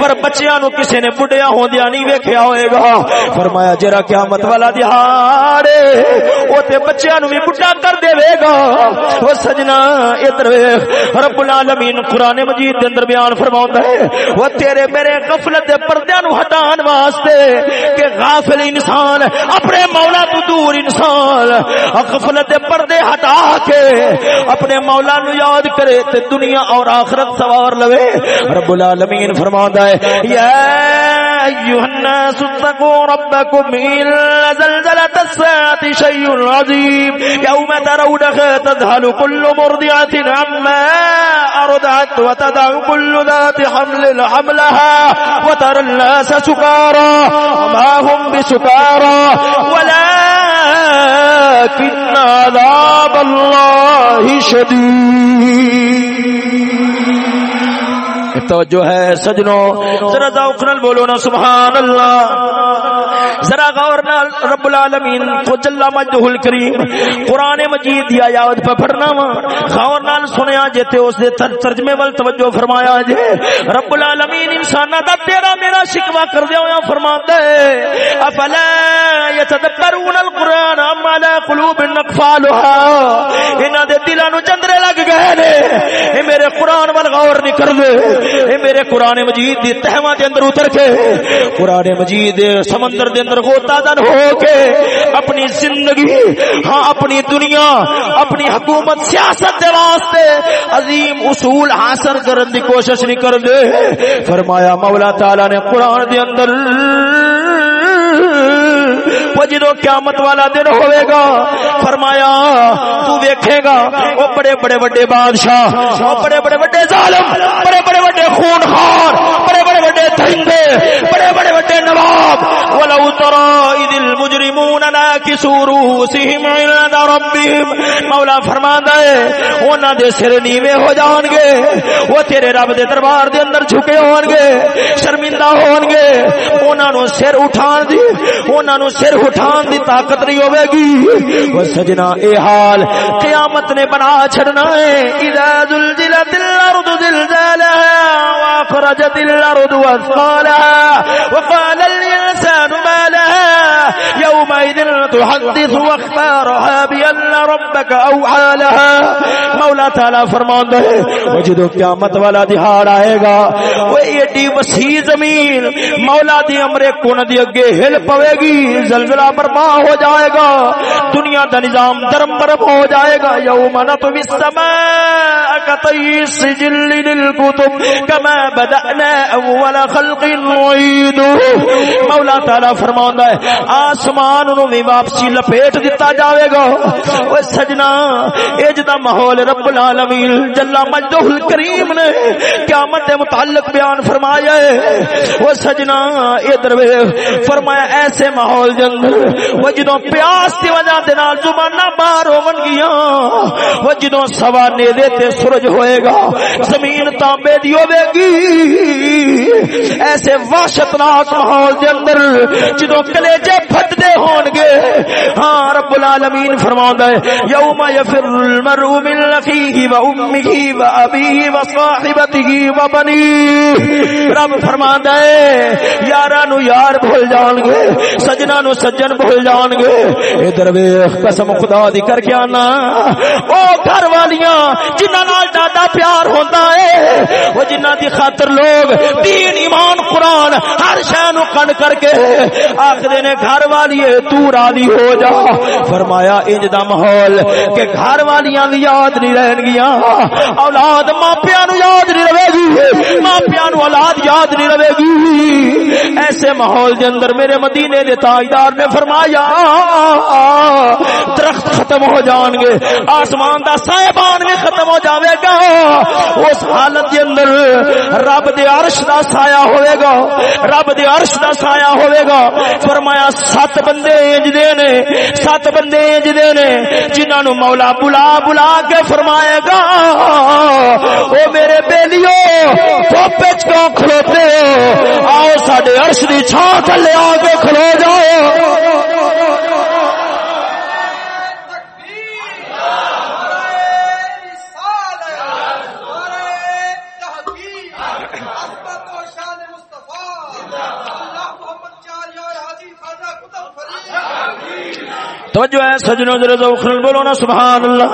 پر بچیاں نو کسے نے بڈھیا ہوندیا نہیں ویکھیا ہوئے گا فرمایا جرا قیامت والا دہاڑ او تے بچیاں نو بھی بڈھا کر دے گا او سجنا ادھر رب العالمین قران مجید دے اندر بیان فرما فرماوندا ہے، وہ تیرے میرے غفلت دے پردیاں نو ہٹان واسطے کہ غافل انسان اپنے مولا تو دور انسان غفلت دے پردے ہٹا کے اپنے مولا نو یاد کرے تے دنیا اور آخرت سوار لوے۔ رب العالمین فرماوندا ہے، یا ایها الناس اتقوا ربكم ان زلزله الساعه شيء عظيم. يوم ترونها تذهل كل مرضعه عما ارضعت وتدع كل ذات حمل حملها وترى الناس سكارى وما هم بسكارى. ولكن عذاب الله شديد. توجہ ہے سجنوں ذرا ذوق نال بولو نا سبحان اللہ ذرا غور نال رب العالمین کو جل مجدہ الکریم قران مجید دی آیات پہ پڑھنا وا۔ غور نال سنیا جے تے اس دے ترجمے ول توجہ فرمایا جے۔ رب العالمین انسان دا تیرا میرا شکوا کر دیا ہوا فرماندا ہے افلا يتدبرون القران ام على قلوب نقفالها انہاں دے دلاں نو چندرے لگ گئے نے۔ اے میرے قران ول غور نہیں کردے اے میرے قرآن مجید دی تہواں دے اندر اتر کے، قرآن مجید سمندر دے اندر غوطہ دن ہو کے اپنی زندگی ہاں اپنی دنیا، اپنی حکومت، سیاست دے واسطے عظیم اصول حاصل کرن دی کوشش نہیں کر دے فرمایا مولا تعالی نے قرآن دے اندر جدو قیامت والا دن ہوئے گا، فرمایا، تو ویکھے گا وہ بڑے بڑے بڑے بادشاہ وہ بڑے بڑے بڑے ظالم، بڑے بڑے بڑے خون خار بڑے بڑے بڑے دھندے بڑے بڑے بڑے نواب۔ ولو ترى اذ المجرمون ناكسوا رؤوسهم عند ربهم۔ مولا فرماندا ہے، انہاں دے سر نیوے ہو جان گے۔ وہ تیرے رب دے دربار دے اندر جھکے ہون گے، شرمندہ ہون گے۔ انہاں نو سر اٹھان دی، انہاں نو سر اٹھان دی طاقت نہیں ہوے گی۔ وہ سجنا، اے حال قیامت نے بنا چھڑنا ہے۔ اذا زلزلت الارض زلزالها واخرجت الارض واثقالها وقال تحدث واخبارها بان ربك اوحى لها. مولا تعالی فرماندا ہے وہ جدو قیامت والا دہاڑ آئے گا، وہ ایڈی وسیع زمین مولا دی امر کن دی اگے ہل پوے گی، زلزلہ برپا ہو جائے گا، دنیا دا نظام درم برم ہو جائے گا، یوم نطوی السماء كطي السجل للكتب كما بدأنا اول خلق نعيد مولا تعالی فرماوندا ہے آسمان نو واپسی لپیٹ دتا جاوے گا۔ او سجنا، اے جدا ماحول رب العالمین جل مجدہ الکریم نے قیامت دے متعلق بیان فرمایا ہے۔ او سجنا، اے دروے فرمایا ایسے ماحول دے اندر وہ جدوں پیاس دی وجہ دے نال زباناں باہر ہون گیاں وہ جدوں سوا نیدے تے سورج ہوئے گا، زمین تانبے دی ہوے گی۔ ایسے وحشتناک ماحول دے اندر جدوں کلیجے پھٹ دے ہون گے ہاں رب العالمین فرماوندا ہے، یوم یفر المرء من اخیہ و امہ و ابیہ و صاحبتہ و بنیہ۔ رب فرماندا ہے یاراں نو یار بھول جان گے سجنا نو سجن بھول جان گے۔ ادھر ویکھ، قسم خدا دی کر کے آنا۔ او گھر والیاں، جنہاں نال دادا پیار ہوندا ہے وہ جنہاں دی خاطر لوگ دین، ایمان، قرآن ہر شے نو کن کر کے آخدے نے، گھر والی تو راضی ہو جا۔ فرمایا، انج دا ماحول کہ گھر والیاں دی یاد نہیں رہن گیاں۔ اولاد ماپیاں نو یاد نہیں رہے گی۔ ماپیاں نو اولاد یاد نہیں رہے گی۔ ایسے ماحول دے اندر میرے مدینے دے تاجدار نے فرمایا، درخت ختم ہو جان گے۔ آسمان دا سائبان بھی ختم ہو جاوے گا۔ اس حالت دے اندر رب دے عرش دا سایہ ہوئے گا۔ رب دے عرش دا سایہ ہوئے گا۔ فرمایا، سات بندے انج دے نے، سات بندے انج دے نے جنہاں نو مولا بلا بلا کے فرمائے گا، او میرے بیلیو چوپے چکو کھلوتے ہو؟ آؤ ساڈے عرش دی چھاں تھلے آ کے کھلو جا۔ توجہ ہے، سجنوں ذرا ذوق نال بولو نا، سبحان اللہ۔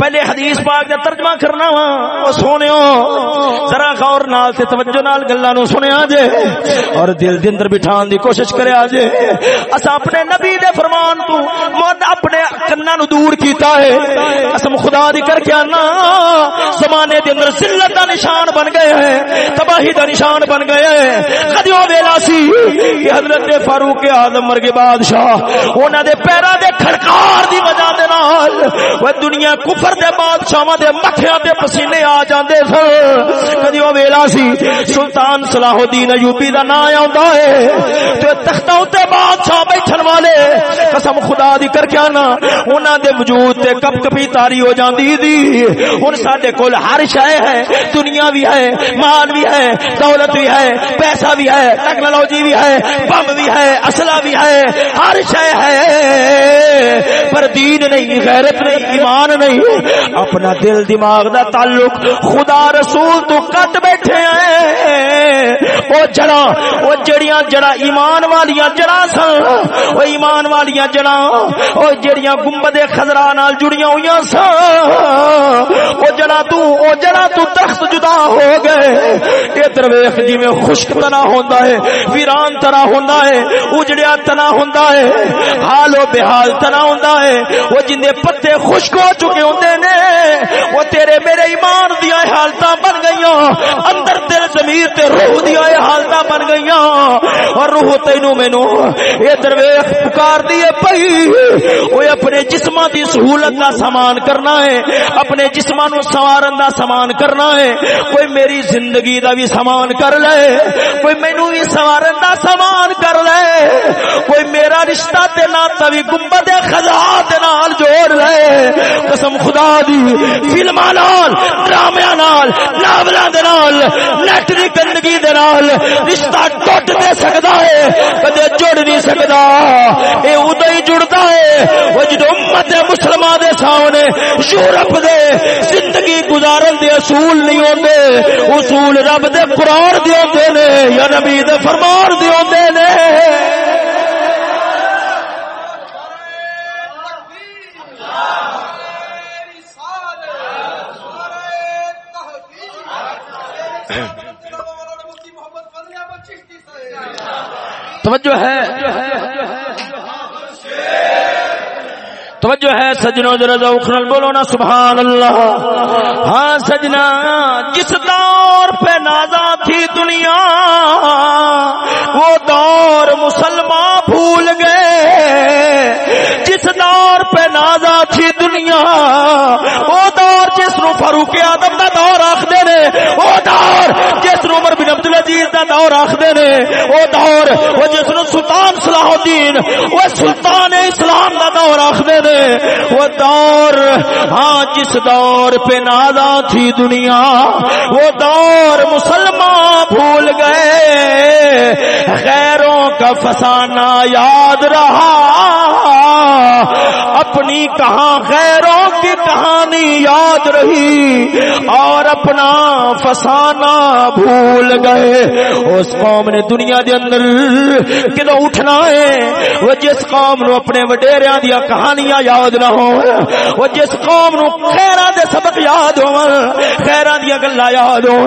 پہلے حدیث پاک دا ترجمہ کرنا وا، او سونےو ذرا غور نال تے توجہ نال گلاں نو سنیا جے۔ اور دل دے اندر بٹھان دی کوشش کریا جے۔ اسا اپنے نبی دے فرمان تو مد اپنے کناں نو دور کیتا ہے۔ قسم خدا دی کر کے انا زمانے دے اندر ذلت دا نشان بن گئے ہیں، تباہی دا نشان بن گئے ہیں۔ کدیوں ویلا سی کہ حضرت فاروق اعظم مرگے بادشاہ، انہاں دے پہلے پیرا دے کھڑکار دی وجہ دے نال وہ دنیا کفر دے بادشاہاں دے مٹھیاں تے پسینے آ جاندے سن۔ کدی او ویلا سی، سلطان صلاح الدین ایوبی دا نام آوندا ہے۔ تے تختاں تے بادشاہ بیٹھن والے، قسم خدا دی کر کے انا انہاں دے وجود تے کپ کپی تاری ہو جاندی دی۔ ہن ساڈے کول ہر شے ہے، دنیا بھی ہے، مال بھی ہے، دولت بھی ہے، پیسہ بھی ہے، ٹیکنالوجی بھی ہے، بم بھی ہے، اسلحہ بھی ہے، ہر شے ہے۔ پر دین نہیں، غیرت نہیں، ایمان نہیں. اپنا دل دماغ دا تعلق خدا رسول تو کٹ بیٹھے ہیں. وہ جڑا وہ جڑیاں جڑا ایمان والیاں جڑا سن، وہ ایمان والیاں جڑا، وہ جڑیاں گنبد خضرا نال جڑیاں ہویاں سن. وہ جڑا تو وہ جڑا تو درخت جدا ہو گئے. ادھر ویکھ جویں خشک تنا ہوندا ہے، ویران طرح ہوندا ہے، اجڑیا تنا ہوندا ہے. حال و بحال تنا ہوندا ہے۔ وہ جندے پتے خشک ہو چکے ہوندے نے۔ وہ تیرے میرے ایمان دیا حالتاں بن گئیاں۔ اندر دل ضمیر تے روح دیا حالتاں بن گئیاں۔ اور روح تینو مینو ادھر ویکھ، پکار دی پئی وہ اپنے جسماں دی سہولت دا سامان کرنا ہے۔ اپنے جسماں نو سوارن دا سامان کرنا ہے۔ کوئی میری زندگی دا بھی سامان کر لے۔ کوئی مینو بھی سوارن دا سامان کر لے دا بھی گنبد خزا دے نال جوڑ لے قسم خدا دی، فلماں نال ڈرامے نال، ناولاں دے نال نیٹ دی گندگی دے نال رشتہ ٹوٹ دے سکدا ہے۔ کدے جڑ نہیں سکدا۔ اے اودے ہی جڑدا ہے۔ وہ جدوں امت مسلمان دے سامنے یورپ دے زندگی گزارن دے اصول نہیں ہوندے۔ اصول رب دے قران دے ہوندے نے یا نبی دے فرمان دے ہوندے نے۔ توجہ ہے۔ توجہ ہے سجنوں ذرا ذوق بولو نا، سبحان اللہ۔ ہاں سجنا، جس دور پہ نازا تھی دنیا، وہ دور مسلمان بھول گئے۔ جس دور پہ نازا تھی دنیا فاروق آدم دا دور آخدے نے وہ دور جس نو عمر بن عبد العزیز دا دور آخدے نے وہ دور وہ جس نو سلطان صلاح الدین وہ سلطان اسلام دا دور آخدے نے۔ وہ دور ہاں جس دور پہ نادا تھی دنیا، وہ دور مسلمان بھول گئے۔ خیروں کا فسانہ یاد رہا۔ اپنی کہاں خیروں کی کہانی یاد رہی اور اپنا فسانہ بھول گئے۔ اس قوم نے دنیا دے اندر کدو اٹھنا ہے؟ وہ جس قوم نو اپنے وڈیریاں دیا کہانیاں یاد نہ ہو وہ جس قوم نو خیرہ دے سبق یاد ہو خیرہ دیا گلا یاد ہو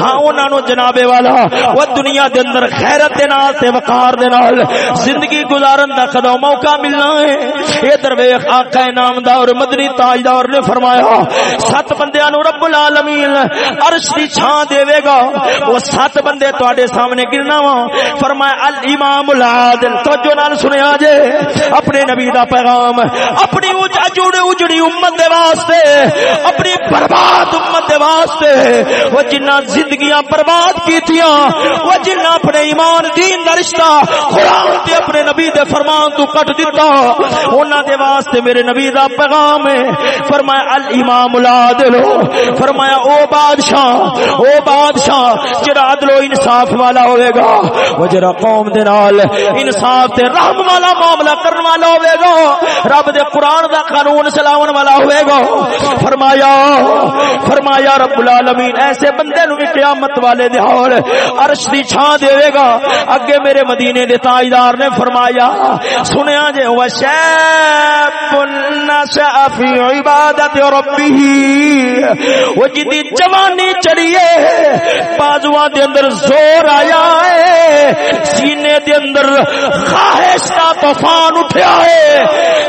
ہاں انہاں نو جنابے والا، وہ دنیا دے اندر خیرت دے نال تے وقار دے نال زندگی گزارن دا کدو موقع ملنا ہے۔ اے درویش آقا نامدار مدنی تاجدار نے فرمایا، سات بندیاں نو رب العالمین عرش دی چھاں دے گا۔ وہ سات بندے تواڈے سامنے گرنا وا فرمایا، الامام العادل، توجہ نال سنیا جے۔ اپنے نبی دا پیغام، اپنی اجڑی اجڑی امت دے واسطے، اپنی برباد امت دے واسطے۔ وہ جنہ زندگیاں برباد کیتیاں، وہ جنہ اپنے ایمان، دین دا رشتہ قرآن تے اپنے نبی دے فرمان تو کٹ دیتا انہاں دے واسطے میرے نبی دا پیغام ہے۔ فرمایا، الامام العادل فرمایا، او بادشاہ او بادشاہ، جڑا عدل و انصاف والا ہوے گا۔ وہ جڑا قوم دے نال انصاف تے رحم والا معاملہ کرن والا ہوے گا۔ رب دے قرآن دا قانون چلاون والا ہوئے گا۔ فرمایا فرمایا، رب العالمین، ایسے بندے نو بھی قیامت والے دہاڑ عرش دی چھاں دے گا۔ اگے میرے مدینے دے تاجدار نے فرمایا، سنیا جے ہوا شیب نشا فی عبادت ربه. وہ جدی جوانی چڑھیے، بازواں دے اندر زور آیا ہے، سینے دے اندر خواہش کا طوفان اٹھیا ہے۔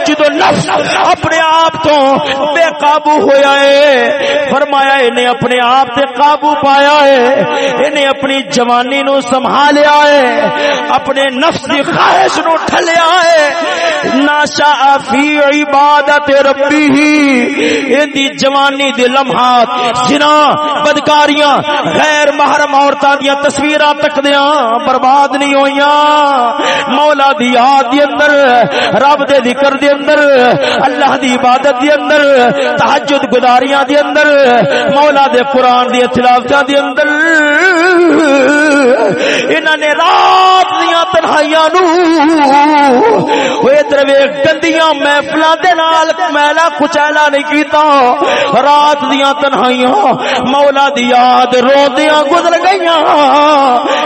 جدو نفس اپنے آپ تو بے قابو ہویا ہے، فرمایا انہیں اپنے آپ سے قابو پایا ہے، انہیں اپنی جوانی نو سنبھالیا ہے، اپنے نفس کی خواہش نو ٹھلیا ہے۔ ناشا فی عبادت ربی ہی ان دی جوانی دے لمحات، زنا، بدکاریاں، غیر محرم عورتاں دی تصویراں تک دیاں برباد نہیں ہویاں مولا دی یاد دی اندر، رب دے ذکر دے اندر، اللہ دی عبادت دی اندر، تہجد گزاریاں دی اندر، مولا دے قرآن دی تلاوتاں دی اندر۔ انہاں نے رات دیاں تنہائیاں نو۔ او ادھر ویکھ گندیاں محفلاں دے نال میلا کچیلا نہیں کیتا رات دیاں تنہائیاں مولا دی یاد روندیاں گزر گئیاں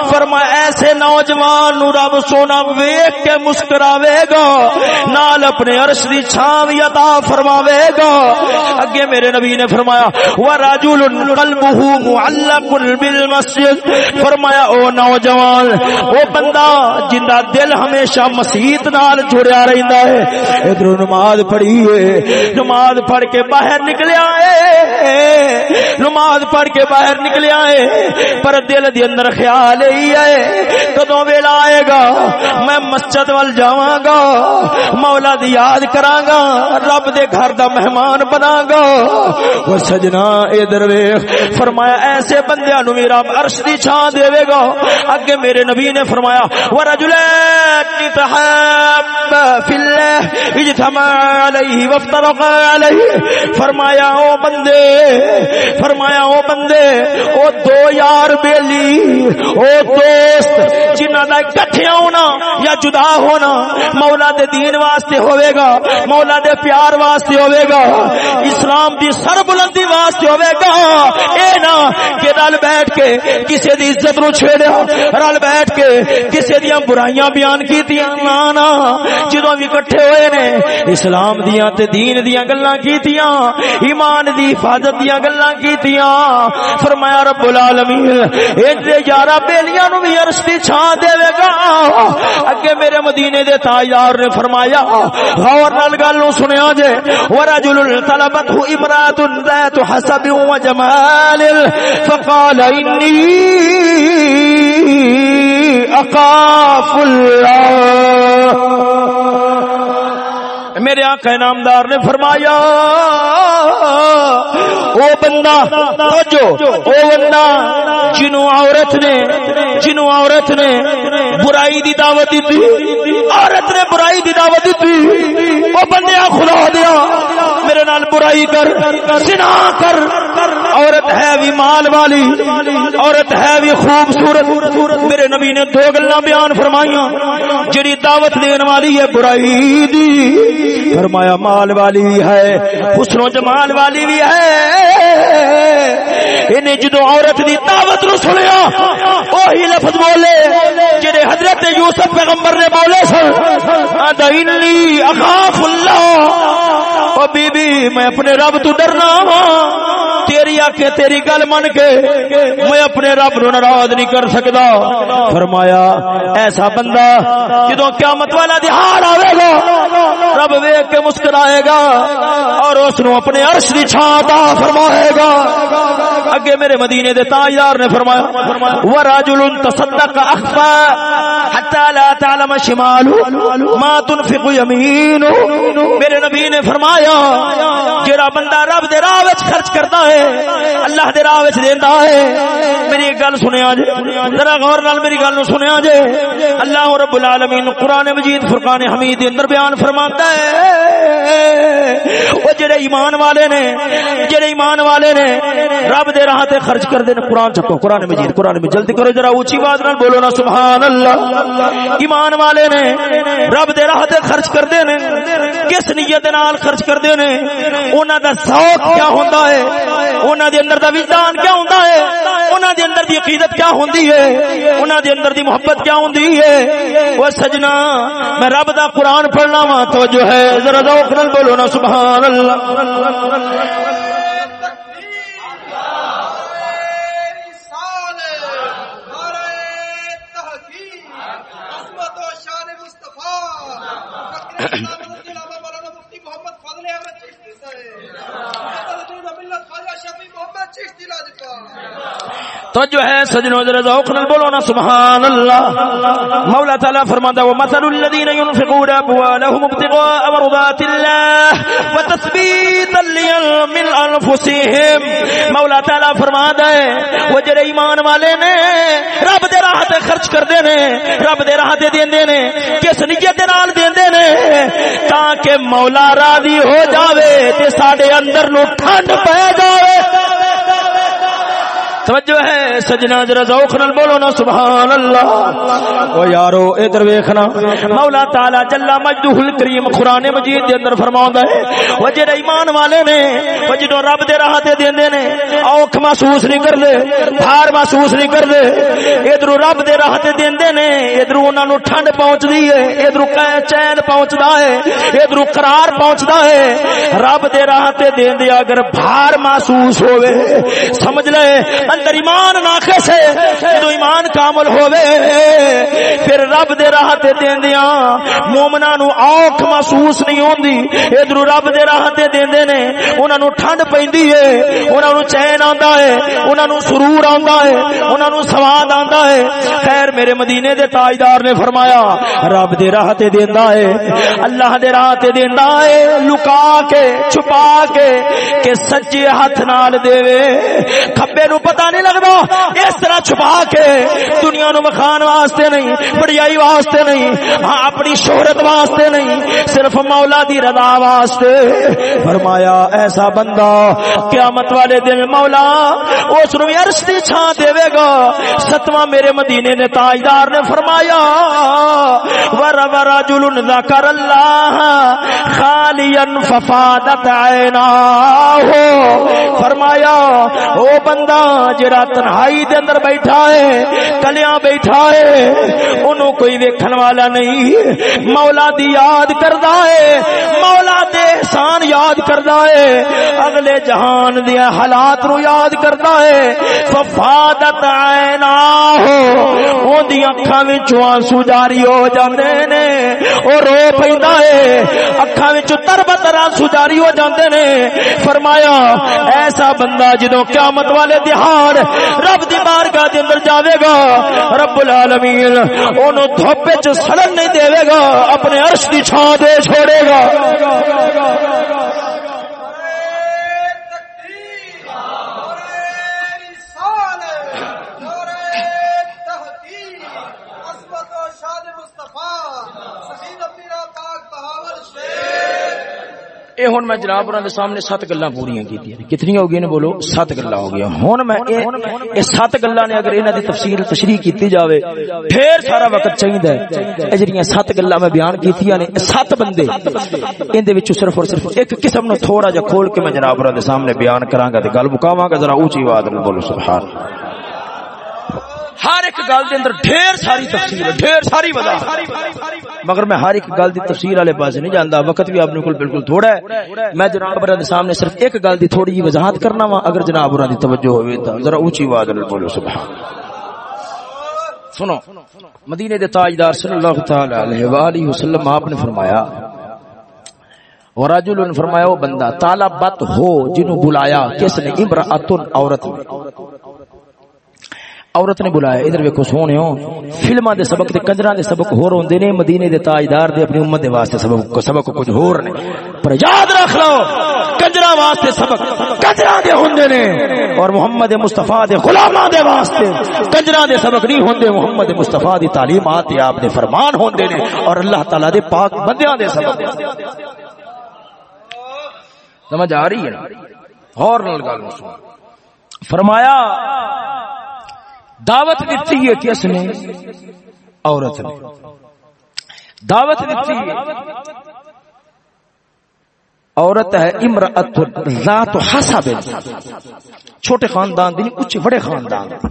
فرمایا ایسے نوجوان نو رب سونا ویکھ کے مسکراوے گا نال اپنے عرش دی چھاں وی عطا فرماوے گا اگے میرے نبی نے فرمایا وہ ورجل قلبه معلق بالمسجد فرمایا او نوجوان او بندہ جن دا دل ہمیشہ مسجد نال جڑیا رہندا ہے۔ ادھر نماز پڑھی ہے۔ نماز پڑھ کے باہر نکلیا ہے۔ نماز پڑھ کے باہر نکلیا ہے۔ پر دل دی اندر خیال ہی ہے۔ کدوں ویلا آئے گا؟ میں مسجد وال جاواں گا۔ مولا دی یاد کراں گا۔ رب دے گھر دا مہمان بنا گا۔ او سجنا اے درویش فرمایا، ایسے بندیاں نو میرا عرش دی چھاں دے گا۔ اگے میرے نبی نے فرمایا ورجلان تحب فی اللہ، اجتمع علیہ وفترق علیہ۔ فرمایا، او بندے، فرمایا، او بندے، او دو یار بیلی، او دوست جنہ دا اکٹھے ہونا یا جدا ہونا، مولا دے دین واسطے ہوئے گا، مولا دے پیار واسطے ہوئے گا، اسلام دی سر بلندی واسطے ہوئے گا۔ اے نا، کہ رل بیٹھ کے کسے دی عزت نو چھیڑیا، رل بیٹھ کے کسے دیاں برائیاں بیان کیتیاں، نا نا، جدوں وی اکٹھے ہوئے نے۔ اسلام دیاں تے دین دیاں گلاں کیتیاں۔ ایمان دی حفاظت دیاں گلاں کیتیاں۔ فرمایا رب العالمین اے دے یارا بیلیاں نو وی عرش دی چھاں دے گا۔ اگے میرے مدینے دے تاجدار نے فرمایا، غور نال گل نو سنیا جے۔ ورجل طلبته امرات ذات حسب وجمال فقال انی اقاف اللہ میرے آقا نامدار نے فرمایا، او بندہ جو او بندہ جنو عورت نے جنو عورت نے برائی دی دعوت دیتی، عورت نے برائی دی دعوت دیتی، او بندیا خدا دیا، میرے نال برائی کر، زنا کر، عورت ہے بھی مال والی، عورت ہے بھی خوبصورت، میرے نبی نے دو گلاں بیان فرمائیاں، جڑی دعوت دین والی ہے برائی دی فرمایا، مال والی بھی ہے، حسن و جمال والی بھی ہے۔ انہیں جدو عورت دی دعوت نو سنیا، وہی لفظ بولے، جڑے حضرت یوسف پیغمبر نے بولے سن انی اخاف اللہ بی بی، میں اپنے رب تو ڈرنا ہوں تیری آکے تیری گل من کے، میں اپنے رب نو ناراض نہیں کر سکتا۔ فرمایا، ایسا بندہ جدو قیامت والا دہاڑ آئے گا، رب ویگ کے مسکرائے گا اور اس نو اپنے عرش دی چھاں عطا فرمائے گا۔ اگے میرے مدینے دے تاجدار نے فرمایا وراجل تصدق اخفا حتى لا تعلم شمال ما تنفق يمين میرے نبی نے فرمایا جڑا بندہ رب دے راہ وچ خرچ کردا ہے، اللہ دے راہ وچ دیندا ہے۔ میری گل سنیا جے، ذرا غور نال میری گل نو سنیا جے۔ اللہ رب العالمین قران مجید فرقان حمید دے اندر بیان فرماتا ہے۔ او جڑے ایمان والے نے، جڑے ایمان والے نے رب دے راہ تے خرچ کردے نے قران چکو قران مجید قران میں جلدی کرو ذرا اونچی آواز نال بولو نا سبحان اللہ ایمان والے نے رب دے راہ تے خرچ کردے نے، کس نیت نال خرچ کردے نے انہاں دا ذوق کیا ہوندا ہے؟ انہاں دے اندر دا وجدان کیا ہوندا ہے؟ انہاں دے اندر دی عقیدت کیا ہوندی ہے؟ انہاں دے اندر دی محبت کیا ہوندی ہے؟ او سجنا، میں رب دا قران پڑھنا وا تو جو ہے۔ ذرا ذوق نال بولو نا سبحان اللہ تو جو ہے، سجنوں ذرا ذوق نال بولو نا، سبحان اللہ۔ مولا تعالی فرماتا ہے مثل الذين ينفقون اموالهم ابتغاء مرضات الله وتثبيتا من انفسهم مولا تعالی فرماتا ہے، وہ جڑے ایمان والے نے، رب دے راہ تے خرچ کردے نے، رب دے راہ تے دیندے نے، کس نیت دے نال دیندے نے، تاکہ مولا راضی ہو جاوے تے ساڈے اندر نو ٹھنڈ پے جاوے۔ توجہ ہے، سجنا ذرا ذوق نال بولو نا سبحان اللہ او یارو، ادھر ویکھنا۔ مولا تعالی جل مجدہ الکریم قران مجید دے اندر فرماوندا ہے او جڑے ایمان والے نے او جڑو رب دے راہ تے دیندے نے، اوکھ محسوس نہیں کردے بھار محسوس نہیں کردے ادھر رب دے راہ تے دیندے نے ادھر انہاں نو ٹھنڈ پہنچدی ہے ادھر چین پہنچدا ہے ادھر قرار پہنچدا ہے۔ رب دے راہ تے دیندے اگر بھار محسوس ہوے سمجھ لے اندر ایمان ناقص ہے جدو ایمان کامل ہوے پھر رب دے راہ تے دیندیاں، مومناں نو اوکھ محسوس نہیں ہوندی، ادھر رب دے راہ تے دیندے نے، انہاں نو ٹھنڈ پیندی ہے، انہاں نو چین آندا ہے، انہاں نو سرور آندا ہے، انہاں نو سواد آندا ہے۔ خیر میرے مدینے دے تاجدار نے فرمایا، رب دے راہ تے دیندا ہے، اللہ دے راہ تے دیندا ہے، لکا کے، چھپا کے، کہ سجے ہاتھ نال دے کھبے نو پتہ پتہ نہیں لگتا۔ اس طرح چھپا کے دنیا نو مخان واسطے نہیں، بڑیائی واسطے نہیں ہاں اپنی شہرت واسطے نہیں، صرف مولا دی رضا واسطے۔ فرمایا، ایسا بندہ قیامت والے دن مولا اس نو عرش دی چھان دے گا۔ ستواں میرے مدینے نے تاجدار نے فرمایا ور ورجل ذکر اللہ خالیا ففادت عیناه فرمایا، او بندہ جڑا تنہائی دے اندر بیٹھا ہے کلیاں بیٹھا ہے، اونوں کوئی ویکھن والا نہیں۔ مولا دی یاد کردا ہے، مولا دے احسان یاد کردا ہے۔ اگلے جہان دے حالات نو یاد کردا ہے۔ ففادت عیناه اون دی اکھاں وچوں آنسو جاری ہو جاندے نے۔ او رو پیندا ہے۔ اکھاں وچوں تربتر آنسو جاری ہو جاندے نے۔ فرمایا، ایسا بندہ جدوں قیامت والے دہاڑ انسان رب دی بارگاہ دے اندر جاوے گا، رب العالمین، اونوں دھوپ وچ سڑن نہیں دے گا، اپنے عرش دی چھاں دے چھوڑے گا۔ اے ہن میں جناب انہاں دے سامنے سات گلاں پوریاں کیتیاں کتنی ہو گئی نے بولو؟ سات گلاں ہو گیا ہن میں اے اے سات گلاں نے اگر انہاں دی تفصیل تشریح کیتی جاوے ڈھیر سارا وقت چاہیدا ہے۔ اے جڑیاں سات گلاں میں بیان کیتیاں نے سات بندے، ان دے وچوں صرف اور صرف ایک قسم نو تھوڑا جا کھول کے میں جناب انہاں دے سامنے بیان کراں گا تے گل مکاواں گا۔ ذرا اونچی آواز نال بولو، سبحان اللہ۔ ہر ایک گل دے اندر ڈھیر ساری تفصیل ہے، ڈھیر ساری وضاحت مگر میں ہر ایک گل دی تفصیل والے پاس نہیں جاندا، وقت بھی اپنے کول بالکل تھوڑا ہے۔ میں جناب برا دے سامنے صرف ایک گل دی تھوڑی جی وضاحت کرنا وا، اگر جناب برا دی توجہ ہوے تے ذرا اونچی آواز نال بولو، سبحان سنو، مدینے دے تاجدار صلی اللہ تعالی علیہ والہ وسلم آپ نے فرمایا وراجل نے فرمایا وہ بندہ طالبت ہو جنوں بلایا، کس نے؟ امراتن عورت نے۔ عورت نے بلایا، ادھر ویکھو سونے فلماں دے سبق تے کنجراں دے سبق ہور ہوندے نے، مدینے دے تاجدار دے اپنی امت دے واسطے سبق کو سبق کچھ ہور نے۔ پر یاد رکھ لو کنجراں واسطے سبق کنجراں دے ہوندے نے۔ اور محمد مصطفی دے غلاماں دے واسطے۔ کنجراں دے سبق نہیں ہوندے، محمد مصطفی دی تعلیمات تے آپ دے فرمان ہوندے نے۔ اور اللہ تعالی دے پاک بندیاں دے سبق۔ سمجھ آ رہی ہے؟ اور نال گل سن۔ فرمایا دعوت دیتی ہے کس نے عورت نے دعوت دیتی ہے۔ عورت ہے امرأت ذات حسب۔ چھوٹے خاندان دی اچھے بڑے خاندان۔ دی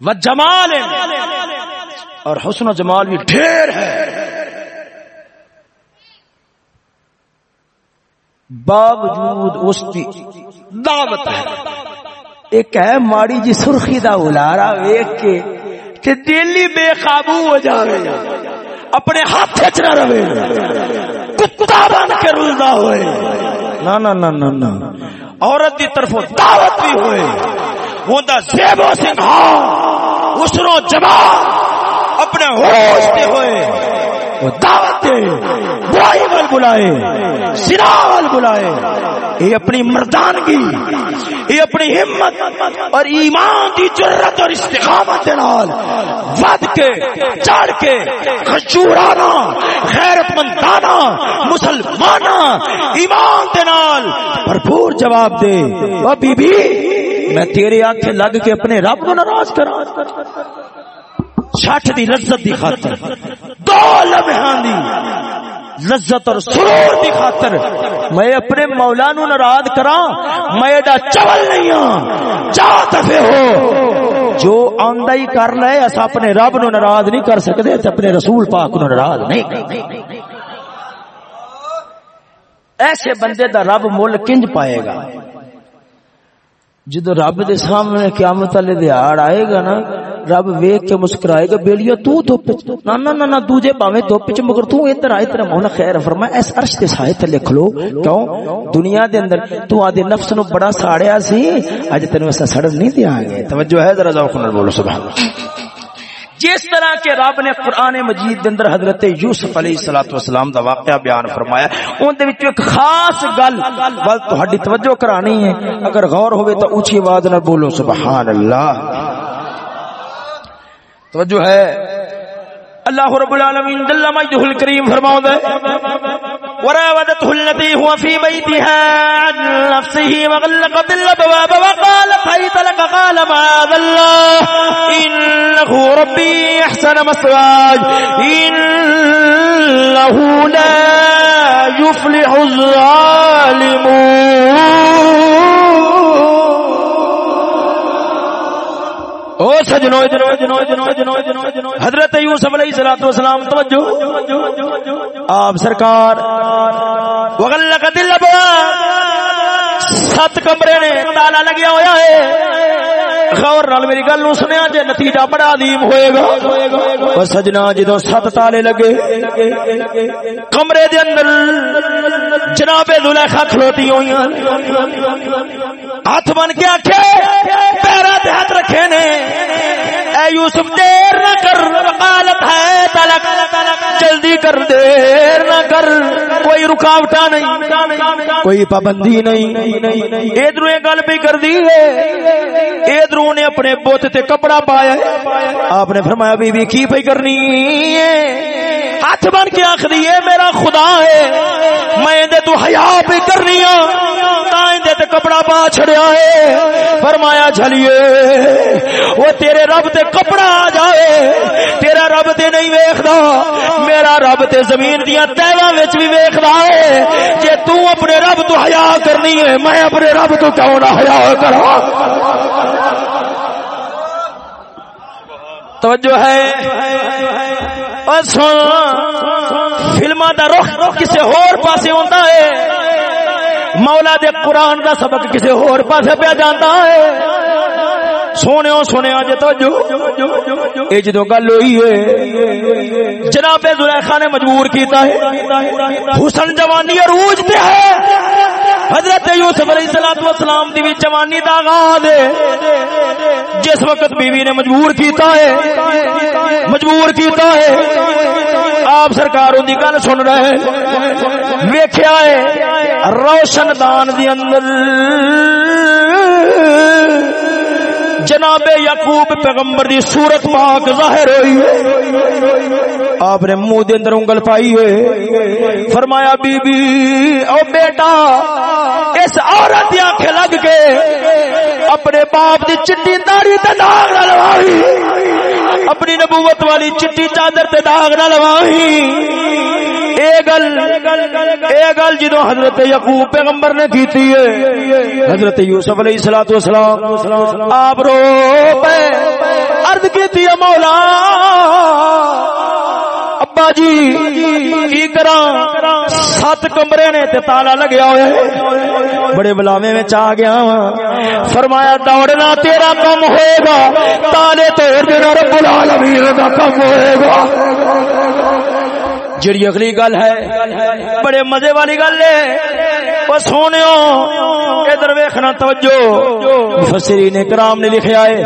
و جمال۔ اور حسن و جمال بھی ڈھیر ہے۔ باوجود اس کی دعوت ہے۔ ایک ہے ماڑی جی سرخی دا الارا ویک کے کہ دلی بے قابو ہو جاوے۔ اپنے ہاتھ چ نہ رہے۔ کتا بن کے رلدا ہوئے۔ نہ نہ نہ نہ نہ عورت دی طرفوں دعوت بھی ہوئے۔ ہوندا زیب و سنگھا اسرو جمال اپنے ہوش دے ہوئے۔ وہ دعوت دے۔ برائی وال بلائے سنا وال بلائے۔ یہ اپنی مردانگی یہ اپنی ہمت اور ایمان دی جرت اور استقامت نال ود کے، چڑھ کے خشورانا غیرت مندانا مسلمانا ایمان دے نال بھرپور جواب دے۔ او بی بی میں تیرے آنکھیں لگ کے اپنے رب کو ناراض کراں چھٹ دی لذت دی خاطر، دو لمحاں دی لذت اور سرور دی خاطر میں اپنے مولا نو ناراض کراں، میں ایڈا چول نہیں ہاں۔ جا دفے ہو۔ جو آندا ہی کر لے، اس اپنے رب نو ناراض نہیں کر سکدے تے اپنے رسول پاک نو ناراض نہیں۔ ایسے بندے دا رب مول کنج پائے گا۔ جدو رب دے سامنے قیامت والے دیہڑ آئے گا نا رب ویکھ کے مسکرائے گا بیلیاں تو دھوپ نہ نہ نہ نہ، دوجے باویں دھوپ وچ، مگر تو ادھر آئے تیرا مولا خیر فرما اس عرش دے سائے تے لکھ لو۔ کیوں؟ دنیا دے اندر تو آدے نفس نو بڑا ساڑیا سی، اج تینو ایسا سڑن نہیں دیاں گے توجہ ہے، ذرا ذوق نال بولو، سبحان اللہ۔ جس طرح کے رب نے قرآن مجید اندر حضرت یوسف علیہ السلام والسلام دا واقعہ بیان فرمایا ان دے وچ ایک خاص گل بل تہاڈی توجہ کرانی ہے۔ اگر غور ہوئے تو اونچی آواز نہ بولو، سبحان اللہ۔ توجہ ہے۔ اللہ رب العالمین جل مجدہ الکریم فرماؤں دے۔ وراودته التي هو في بيتها عن نفسه وغلقت الابواب وقالت هيت لك، قال معاذ الله انه ربي احسن مثواي انه لا يفلح الظالمون. او سجنو حضرت یوسف علیہ الصلوۃ والسلام، توجہ۔ آپ سرکار، وغلقت الابواب سات کمرے نے تالا لگیا ہویا ہے۔ غور نال میری گل نو سنیا جے نتیجہ بڑا عظیم ہوئے گا۔ او سجنا، جدوں سات تالے لگے، کمرے دے اندر جناب زلیخا کھلوتی ہوئیاں ہاتھ بن کے آکھے، پیرا تے ہاتھ رکھے نے۔ اے یوسف، دیر نہ کر وقالت ہے تلک۔ جلدی کر، دیر نہ کر، کوئی رکاوٹا نہیں، کوئی پابندی نہیں۔ ادھر یہ گل بھی کر دی ہے، ادھر نے اپنے بوت تے کپڑا پایا آپ نے فرمایا بی بی کی پہ کرنی ہے؟ ہاتھ بن کے آخری ہے، میرا خدا ہے۔ میں دے تو حیا بھی کرنی ہوں دے تے کپڑا پا چھڑیا ہے۔ فرمایا، جھلیے، وہ تیرے رب تے کپڑا آ جائے، تیرا رب تے نہیں ویکھدا۔ میرا رب تے زمین دیاں تہواں وچ بھی ویکھدا ہے۔ جے تو اپنے رب تو حیا کرنی ہے، میں اپنے رب تو کیوں نہ حیا کراں؟ توجہ ہے۔ اور سن فلما دا رخ کسے ہور پاسے ہوندا ہے۔ مولا دے قرآن دا سبق کسے ہور پاسے پہ جاندا ہے۔ سونے سونے جی توجہ اے جدو گل ہوئی ہے، جناب زلیخا نے مجبور کیتا ہے۔ حسن جوانی عروج پہ ہے۔ حضرت یوسف علیہ الصلوۃ والسلام دی بھی جوانی دا آغاز ہے۔ جس وقت بیوی نے مجبور کیتا ہے، مجبور کیتا ہے۔ آپ سرکار دی گل سن رہے ہیں۔ ویکھیا ہے، روشن دان دی اندر۔ جناب یعقوب پیغمبر دی صورت پاک ظاہر ہوئی آپ نے منہ دے اندر انگل پائی ہے۔ فرمایا بی بی او بیٹا، اس عورت دی آنکھیں لگ کے اپنے باپ دی چٹی داڑھی تے داغ نہ لوائی اپنی نبوت والی چٹی چادر تے داغ نہ لوائی اے گل اے گل جدو حضرت یعقوب پیغمبر نے کیتی ہے۔ حضرت یوسف علیہ الصلوۃ والسلام آپ رو پے، عرض کیتی ہے، مولا، ابا جی کی کراں سات کمرے نے تے تالا لگیا ہوئے بڑے بلاوے میں آ گیا ہاں۔ فرمایا، دوڑنا تیرا کم ہوئے گا تالے توڑ دینا رب العالمین کا کم ہوئے گا جڑی اگلی گل ہے بڑے مزے والی گل ہے۔ وہ سونے ادھر ویخنا توجہ۔ مفسرین کرام نے لکھا ہے،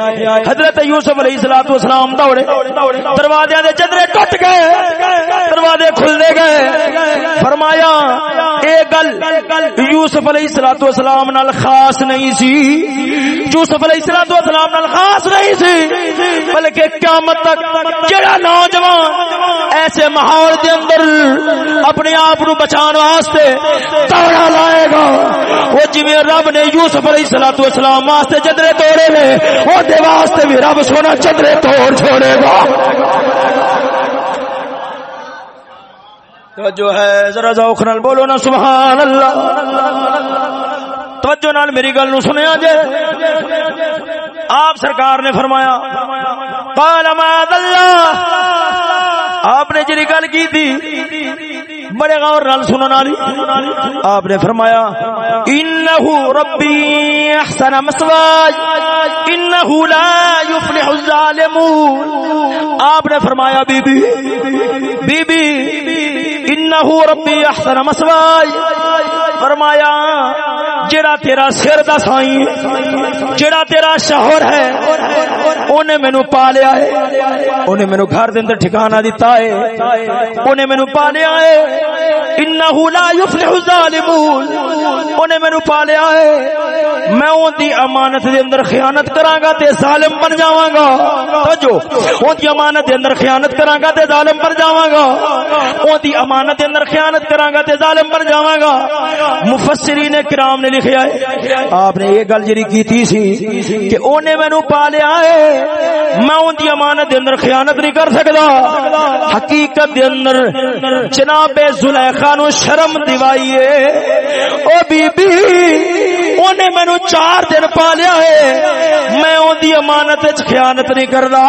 حضرت یوسف علیہ الصلوۃ والسلام دوڑے، دروازے دے چدرے ٹوٹ گئے، دروازے کھل دے گئے۔ فرمایا، اے گل، یوسف علیہ الصلوۃ والسلام نال خاص نہیں سی۔ یوسف علیہ الصلوۃ والسلام نال خاص نہیں سی، بلکہ قیامت تک جڑا نوجوان ایسے ماحول دے اندر اپنے آپ نو بچان واسطے توڑا لا لائے گا۔ وہ جی رب نے یوسف علیہ الصلوۃ والسلام واسطے چدرے توڑے نے او دے واسطے بھی رب سونا چدرے توڑ چھوڑے گا۔ توجہ ہے، ذرا ذوق نال بولو نا سبحان اللہ توجہ نال میری گل نو سنیا جے۔ آپ سرکار نے فرمایا، قال ما اللہ۔ آپ نے جی گل کی تھی، بڑے غور نال سنن والی، آپ نے فرمایا انه ربي احسن مسواج انه لا يفلح الظالمون. آپ نے فرمایا بی بی بی بی انه ربي احسن مسواج. فرمایا جڑا تیرا سر دا سائی جڑا تیرا شوہر ہے، اونے مینوں پالیا ہے، اونے مینوں گھر دے اندر ٹھکانہ دیتا ہے، اونے مینوں پالیا ہے انه لا يفلح الظالمون، اونے مینوں پالیا ہے، میں اون دی امانت دے اندر خیانت کراں گا تے ظالم بن جاواں گا توجہ، اون دی امانت دے اندر خیانت کراں گا تے ظالم بن جاواں گا اون دی امانت دے اندر خیانت کراں گا تے ظالم بن جاواں گا مفسرین کرام نے لکھیا ہے۔ آپ نے یہ گل جری کیتی سی کہ اونے مینوں پالیا ہے۔ میں اون دی امانت دے اندر خیانت نہیں کر سکدا۔ حقیقت دے اندر جناب زلیخا نو شرم دیوائیے او بی بی اونے مینوں چار دن پالیا ہے۔ میں اون دی امانت وچ خیانت نہیں کردا۔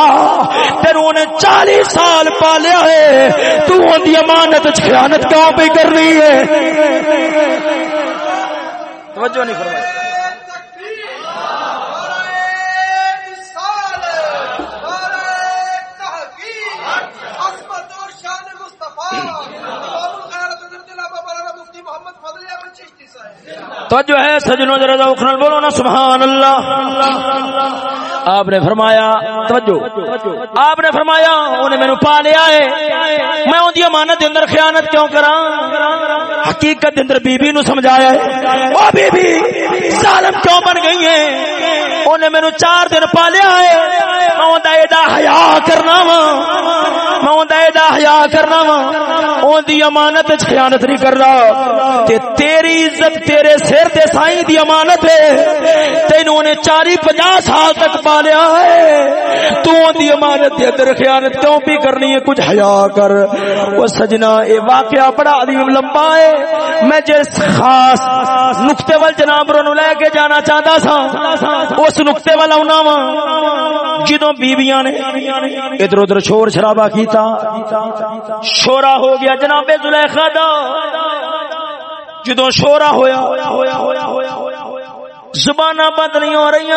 تے اونے 40 سال پالیا ہے۔ تو اون دی امانت وچ خیانت کیوں پہ کرنی ہے؟ توجہ نہیں فرمائی۔ توجہ ہے سجنوں ذرا اخرل بولو نا سبحان اللہ۔ آپ نے فرمایا، توجہ، آپ نے فرمایا، انہیں میں پا لیا ہے۔ میں ان دی امانت دے اندر خیانت کیوں کراں؟ حقیقت دے اندر بی بی نو سمجھایا ہے۔ او بی بی ظالم کیوں بن گئی ہے انہیں میں چار دن پا لیا ہے۔ میں ان دا ایڈا حیا کرنا وا میں ان دا ایڈا حیا کرنا وا ان دی امانت وچ خیانت نہیں کر رہا۔ تے تیری عزت تیرے سر تے سائیں دی امانت ہے۔ تینوں نے چاری پنجا سال تک پالیا ہے۔ تو دی امانت دے اندر خیانت کیوں بھی کرنی ہے؟ کچھ حیا کر۔ وہ سجنا اے واقعہ بڑا عظیم لمبا ہے۔ میں جس خاص نقطے وال جناب رو لے کے جانا چاہتا سا اس نقطے وال آنا وا جدوں بیویاں نے ادھر ادھر شور شرابہ کیتا۔ شورا ہو گیا جناب زلیخا دا۔ جدو شورا ہویا زبان بند نہیں ہو رہی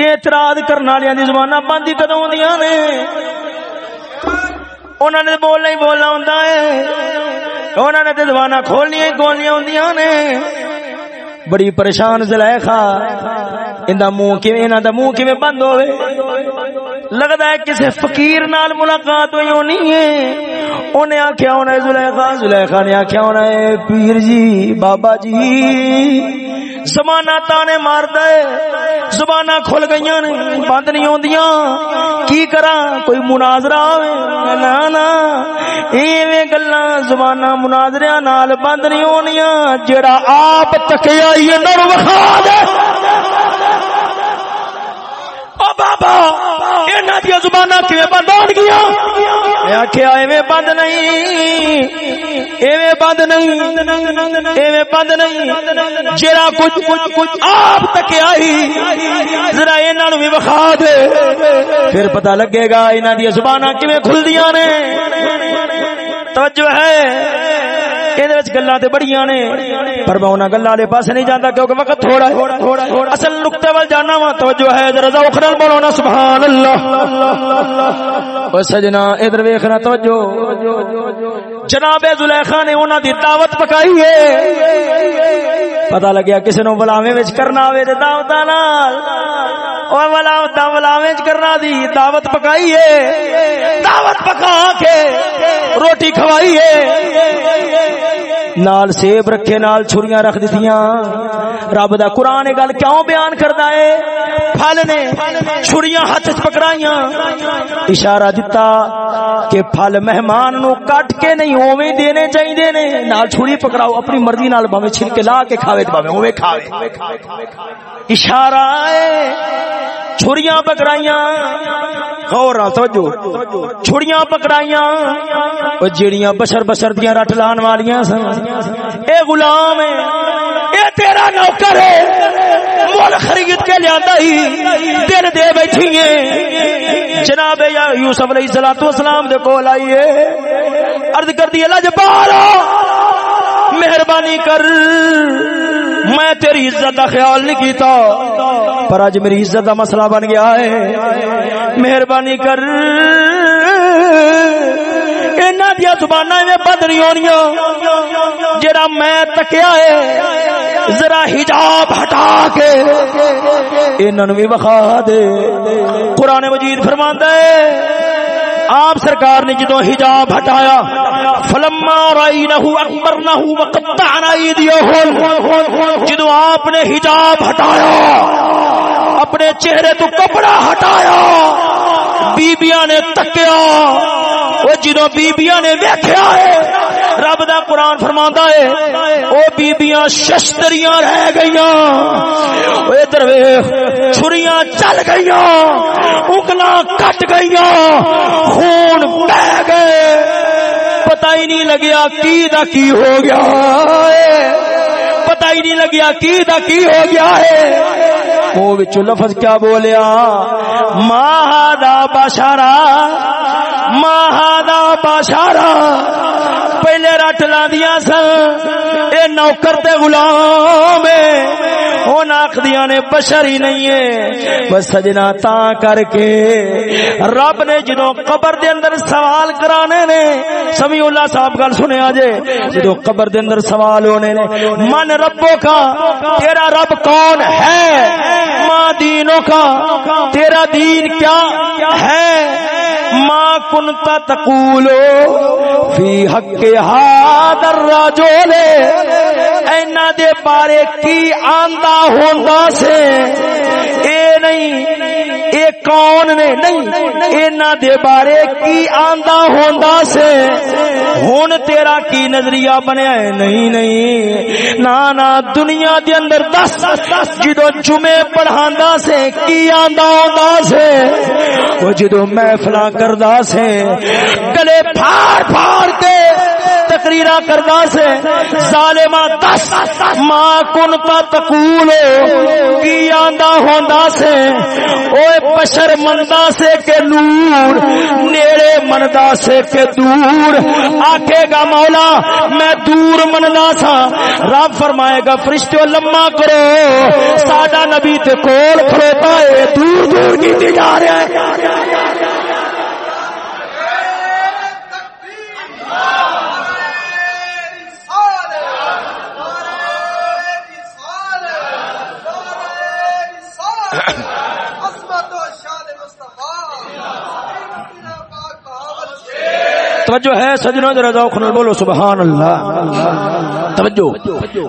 اعتراض کرنے والے زبان بند ہی کدو نے؟ انہوں نے بولنا ہی بولنا ہوں انہوں نے تو زبان کھولنیا ہی کھولنیا ہوں نے۔ بڑی پریشان زلیخا۔ ان منہ کیویں منہ کیویں بند ہوئے لگدا ہے کسے فقیر نال ملاقات ہوئی ہونی ہے۔ اونے آکھیا ہونا ہے زلیخا زلیخا نے آکھیا ہونا ہے پیر جی بابا جی۔ زمانہ تانے ماردا ہے، زبانہ کھل گئیاں نے، بند نہیں ہوندیاں۔ کی کراں؟ کوئی مناظرہ ہوے نا نا ایویں گلاں زبانہ مناظریاں نال بند نہیں ہونیاں جڑا آپ تکیا ہی وکھا دے۔ بابا اینا دیا زبانہ کیویں بند ہون گیا میں آکھیا ایویں بند نہیں ایویں بند نہیں ایویں بند نہیں جڑا کچھ کچھ کچھ آپ تک آئی ذرا انہاں نو بھی بخا دے پھر پتہ لگے گا انہاں دیا زبانہ کیویں کھلدیاں نے توجہ ہے گلا بڑیاں نے۔ پر میں انہوں گلا والے پاس نہیں جانا کیونکہ وقت تھوڑا ہے۔ اصل نقطے وال جانا وا، توجہ ہے، ذرا اخرل بولو سبحان اللہ او سجنا، ادھر ویکھنا توجہ۔ جناب زلیخا نے انہاں دی دعوت پکائی ہے۔ پتہ لگیا کسی نو بلاویں وچ کرنا ہوے تے دعوت نال۔ او بلاوت بلاویں وچ کرنا دی دعوت پکائی ہے۔ دعوت پکا کے روٹی کھوائی ہے۔ نال سیب رکھے، نال چھریاں رکھ دتیاں۔ رب دا قرآن گل کیوں بیان کردا ہے؟ پھل نے چھریاں ہاتھ وچ پکڑائیاں۔ اشارہ دتا کہ پھل مہمان نو کٹ کے نہیں، اوویں دینے چاہیے نے۔ نال چھری پکڑاؤ، اپنی مرضی نال بھاویں چھلکے لا کے کھاوے تے بھاویں، اوویں کھاوے۔ اشارہ ہے چھڑیاں پکڑائیاں۔ غور نال توجہ۔ چھڑیاں پکڑائیاں۔ او جڑیاں بشر بشر دیاں رٹ لان والیاں سن۔ اے غلام ہے۔ اے تیرا نوکر ہے مول خرید کے لیا دل دے بیٹھی ہے جناب یا یوسف علیہ الصلوۃ والسلام دے کول آئیے عرض کر دی اللہ جبار مہربانی کر، میں تیری عزت کا خیال نہیں کیتا، پر اج میری عزت کا مسئلہ بن گیا ہے۔ مہربانی کر۔ دیا زبان بند نہیں ہونی جڑا میں تکیا ہے، ذرا حجاب ہٹا کے انہوں بھی بخا دے۔ قرآن مجید فرماندا ہے، آپ سرکار نے جدو حجاب ہٹایا، فلما رائی نہ اکبر نہ جدو آپ نے حجاب ہٹایا، اپنے چہرے تو کپڑا ہٹایا، بیبیاں نے تکیا وہ جدو بیبیاں نے ویکھیا ہے، رب دا قرآن فرما ہے، وہ بیبیاں شستریاں رہ گئیاں۔ گئی ادھر چھریاں چل گئی اگلا کٹ گئی خون بہ گئے۔ پتہ ہی نہیں لگیا کی دا کی ہو گیا پتہ ہی نہیں لگیا کی دا کی ہو گیا ہے۔ منہ لفظ کیا بولیا؟ ماہدا باشارا ماہدا باشارا پہلے رٹ لا دیا سن، اے نوکر تے غلام ہن آخدیاں نے، بشر ہی نہیں ہے بس سجنا تا کر کے۔ رب نے جدو قبر دے اندر سوال کرانے نے سمی اللہ صاحب گل سنیا جے جدو قبر دے اندر سوال ہونے نے، من ربوں کا، تیرا رب کون ہے؟ ماں دینوں کا، تیرا دین کیا ہے؟ ما کنتا تقولو فی حق حادر راجولے اینا دے بارے کی آندہ ہوندہ سے؟ اے نہیں، اے کون نے؟ نہیں اینا دے بارے کی آندہ ہوندہ سے ہون تیرا کی نظریہ بنے ہے؟ نہیں نہیں۔ نانا دنیا دے اندر دس، جدو جمعے پڑھاندہ سے کی آندہ ہوندہ سے؟ وہ جدو محفلہ کردہ سے۔ گلے پھاڑ پھاڑ کے تقریرا کردا سے ظالما دس ماں کن تا تقول کی آندا ہوندا سے اوے بشر مندا سے کہ نور، نیڑے مندا سے کہ دور۔ آکھے گا مولا، میں دور مندا سا۔ رب فرمائے گا، فرشتو لما کرو۔ ساڈا نبی تے کول کھڑوتا ہے، دور دور کی جا رہا ہے۔ توجہ ہے سجنوں ذرا ذوق نال بولو، سبحان اللہ۔ توجہ۔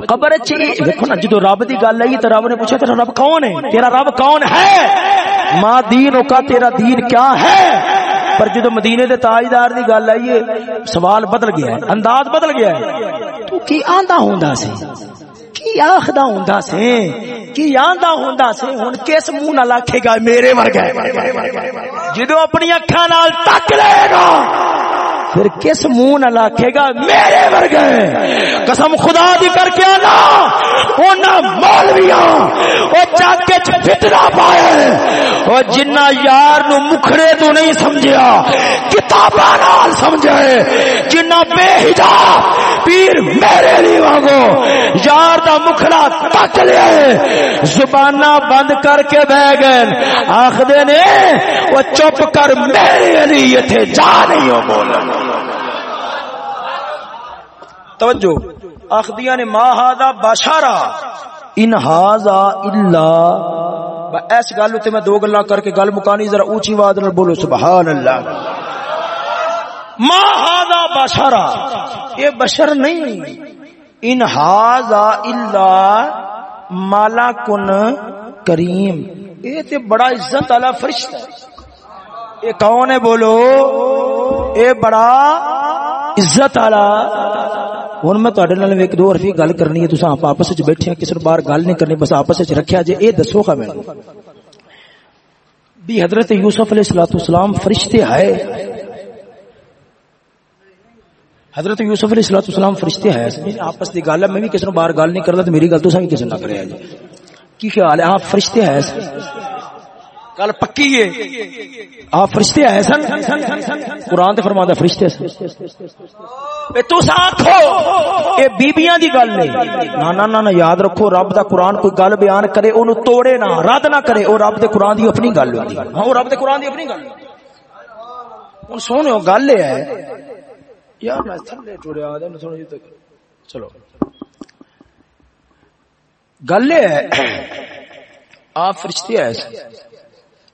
قبر وچ دیکھو نا، جدو رب دی گل آئی تے رب نے پوچھا، تیرا رب کون ہے؟ تیرا رب کون ہے؟ ما دین کا تیرا دین کیا ہے؟ پر جدو مدینے دے تاجدار دی گل آئی ہے، سوال بدل گیا ہے، انداز بدل گیا ہے۔ تو کی آندا ہوندا سی؟ کی آخدا ہوندا سی؟ کی آندا ہوندا سی؟ ہن کس منہ نال آکھے گا، میرے ورگا جدو اپنی اکھاں نال تک لے گا۔ پھر کس منہ نہ لاکھے گا میرے ورگے؟ قسم خدا دی کر کے آنا اونا مولویاں، او چاکے چھ فتنہ پائے او جنہ یار نو مکھڑے تو نہیں سمجھیا کتابہ نال سمجھے جنہ بے حجاب پیر میرے لیے وانگو یار دا مکھڑا تک لے زبانہ بند کر کے بہ گئے۔ آخ نے، وہ چپ کر میرے لیے تھے جا نہیں ہو بولا توجہ۔ اخدیا نے، ما ہادا باشارا ان ہاذا الا۔ ایس گل تے میں دو گلاں کر کے گل مکانی، ذرا اونچی آواز نال بولو، سبحان اللہ۔ ما ہادا باشارا یہ بشر نہیں. ان ہاذا الا مالا کن کریم. یہ تے بڑا عزت والا فرشتہ ہے. یہ کون ہے بولو؟ اے بڑا عزت والا. ہوں میں تڈے نال ایک دو ارفی گل کرنی ہے تصا آپس بیٹھے کسی بار گل نہیں کرنی، بس آپس رکھا جی یہ دسو گا میں۔ بھی حضرت یوسف علیہ السلام اسلام فرشتے ہے حضرت یوسف علیہ السلام اسلام فرشتے ہے آپس کی گل ہے میں بھی کسی بار گل نہیں کرتا، تو میری گل تو کسی نہ کرے جی کی خیال ہے؟ ہاں فرشتے ہے گل پکی ہے۔ آپ فرشتے آئے سن قرآن تے فرما فرشتے سن بیبیاں دی گل نہیں۔ نہ یاد رکھو، رب دا قرآن کوئی گل بیان کرے اونوں توڑے نہ، رد نہ کرے، او رب دے قرآن دی اپنی گل ہوندی۔ ہاں رب دے قرآن دی اپنی گل ہن سونو گل ہے یار میں تھلے ٹوڑیا جی چلو۔ گل ہے، آپ فرشتے آئے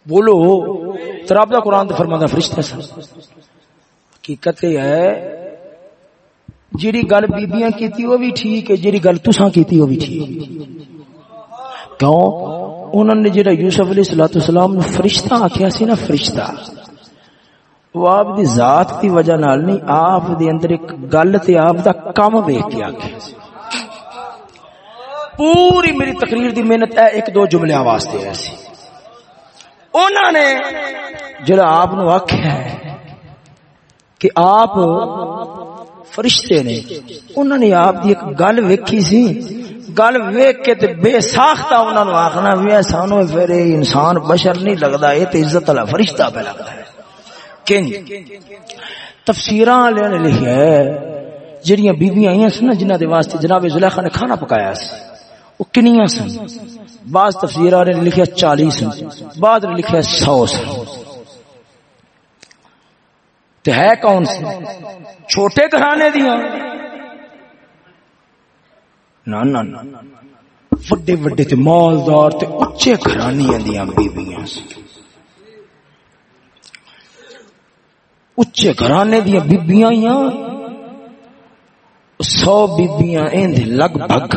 بولو تراب دا قرآن تو فرما فرشتے سن۔ حقیقت ہے، جیڑی گل بیبیاں کیتی وہ بھی ٹھیک ہے، جیڑی گل تساں کیتی وہ بھی ٹھیک کیوں؟ انہوں نے جڑا یوسف علیہ الصلوۃ والسلام نو فرشتہ آکھیا سی نا، فرشتہ۔ وہ آپ دی ذات دی وجہ نال نہیں، آپ دے اندر ایک گل تے آپ دا کام ویکھ کے آکھیا پوری میری تقریر دی محنت ہے ایک دو جملے واسطے ہے سی انہوں نے جڑا آپ نو آکھیا ہے کہ آپ فرشتے نے انہوں نے آپ دی ایک گل ویکھی سی۔ گل ویک کے تے بے ساختہ انہوں نے آخنا بھی سانو پھر انسان بشر نہیں لگتا یہ تو عزت والا فرشتہ پہ لگتا ہے۔ کنج تفسیر والے نے لکھا ہے جہاں بیبیاں آئی سن جنہ دے واسطے جناب زلیخا نے کھانا پکایا سی، وہ کنیاں سن۔ بعض تفسیر والے نے لکھا چالیس سن بعد نے لکھا سو سن۔ تو ہے کون سی چھوٹے گھرانے دیا وڈے وڈے تے مالدار تے اچے گھرانیاں دیا بیبیاں سی اچے گھرانے دیا بیبیاں یا سو بیبیاں اند لگ بھگ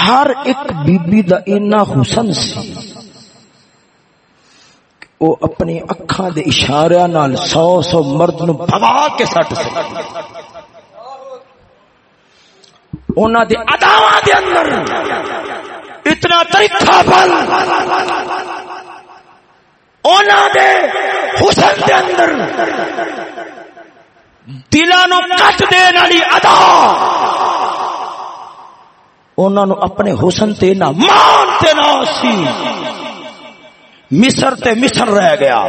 ہر ایک بیبی دا اینا حسن سی۔ او اپنی اکھاں دے اشارے نال سو سو مرد نو بھوا کے سٹ سکتے انہاں دے اداواں دے اندر اتنا طریقہ بل انہاں دے حسن دے اندر دلاں نو کٹ دین والی ادا۔ انہاں نو اپنے حسن تے نہ مان تے نہ سی۔ مصر تے مصر رہ گیا۔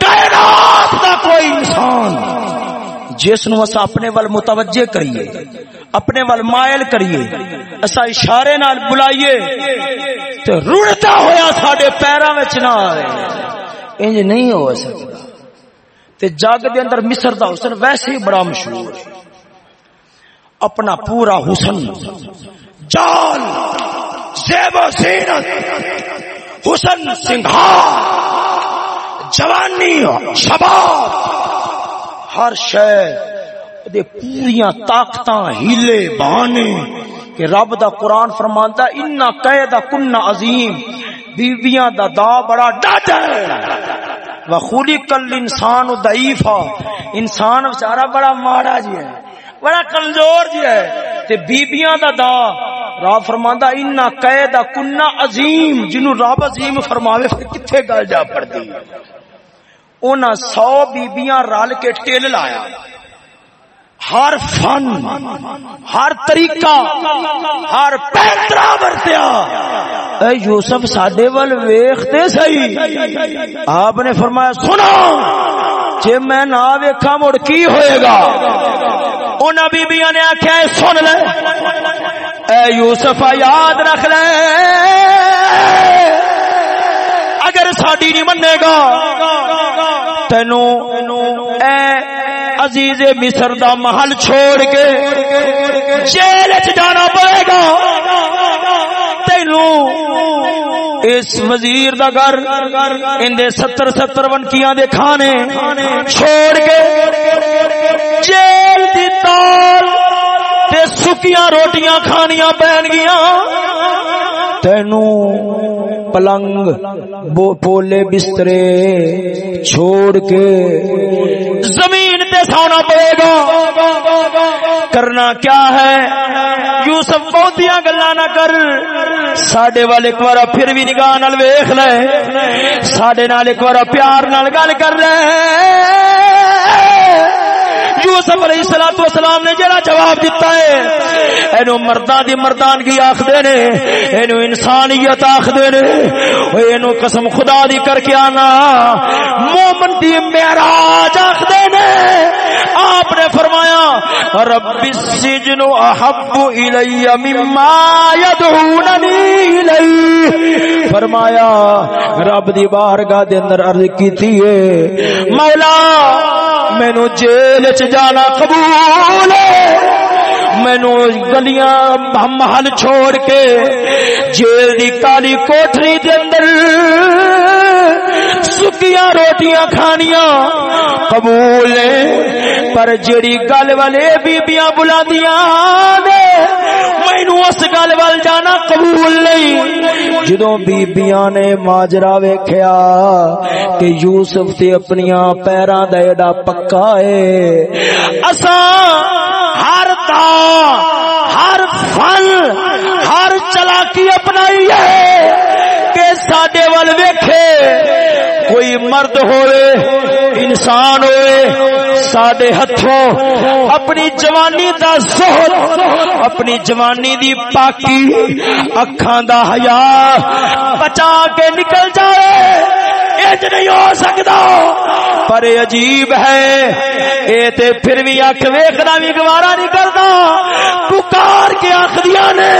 کائنات دا کوئی انسان۔ جس نو اسا اپنے ول متوجہ کریے، اپنے ول مائل کریے اسا اشارے نال بلائیے تے رڑتا ہویا ساڈے پیراں وچ نہ آوے۔ انج نہیں ہو سکتا۔ تے جگ دے اندر مصر دا حسن ویسے ہی بڑا مشہور۔ ہے اپنا پورا حسن جال زیب و زینت، حسن سنگھار، جوانی شباب، ہر شہ پوریا طاقت ہیلے بہانے کہ رب دا قرآن فرماندا انا قید کن عظیم بیویاں دا دا بڑا ڈاٹ ہے۔ وخولی کل انسان ضعیفا۔ انسان بیچارہ بڑا ماڑا جی ہے، بڑا کمزور جی ہے۔ تے بیبیاں دا دا۔ رب فرماندا انا قید کنا عظیم۔ جنو رب عظیم فرماوے، پھر کتھے گل جا پڑدی؟ انہاں سو بیبیاں رل کے ٹل لایا۔ ہر فن، ہر طریقہ، ہر پیترا ورتیا۔ اے یوسف، ساڈے ول ویکھتے سہی۔ آپ نے فرمایا، سنو، جے میں نہ ویکھا مڑ کی ہوئے گا؟ انہاں بیبییاں نے آکھیا، اے سن لے۔ اے یوسف یاد رکھ لے۔ اگر ساڈی نہیں منے گا تینو اے عزیز مصر دا محل چھوڑ کے جیل جانا پڑے گا۔ تینو اس وزیر دا گھر اندے ستر ستر ونکیاں دے کھانے چھوڑ کے جیل دی تال تے سکیاں روٹیاں کھانیاں پہن گیا تینو پلنگ پولے بسترے چھوڑ کے زمین تے سونا پڑے گا۔ کرنا کیا ہے؟ یوسف بہتیاں گلا نہ کر۔ سڈے وال ایک بار پھر بھی نگاہ نال ویخ لے۔ سڈے نال ایک بار پیار نال گل کر لے۔ یوسف علیہ الصلوۃ والسلام نے جڑا جواب دیتا ہے، اینو مرداں دی مردانگی آکھدے نے، اینو انسانیت آکھدے نے اوے اینو قسم خدا دی کر کے آنا۔ مومن دی معراج آکھدے نے۔ آپ نے فرمایا رب السجن احب الی مما يدعوننی الی فرمایا، رب دی بارگاہ دے اندر عرض کیتی ہے، مولا، مینو جیل چ جانا قبول مینو گلیاں محل چھوڑ کے جیل دی کالی کوٹری دے اندر سکیاں روٹیاں کھانیاں۔ قبول پر جڑی گل والے بیبیاں بلاندیاں نے مینو اس گل وال جانا قبول نہیں۔ جدوں بیبیاں نے ماجرا ویکھیا کہ یوسف تے اپنی پیراں دا ایڈا پکا ہے اساں ہر تا، ہر فن ہر چلاکی اپنائی ہے کہ ساڈے ول ویکھے۔ مرد ہوئے۔ انسان ہوئے، ساڈے ہتھوں اپنی جوانی دا زہد اپنی جوانی دی پاکی، اکھاں دا حیا بچا کے نکل جائے، انج نہیں ہو سکتا۔ پر عجیب ہے، اے تے پھر بھی اکھ ویکھنا بھی گوارا نہیں کرتا پکار کے آخریاں نے،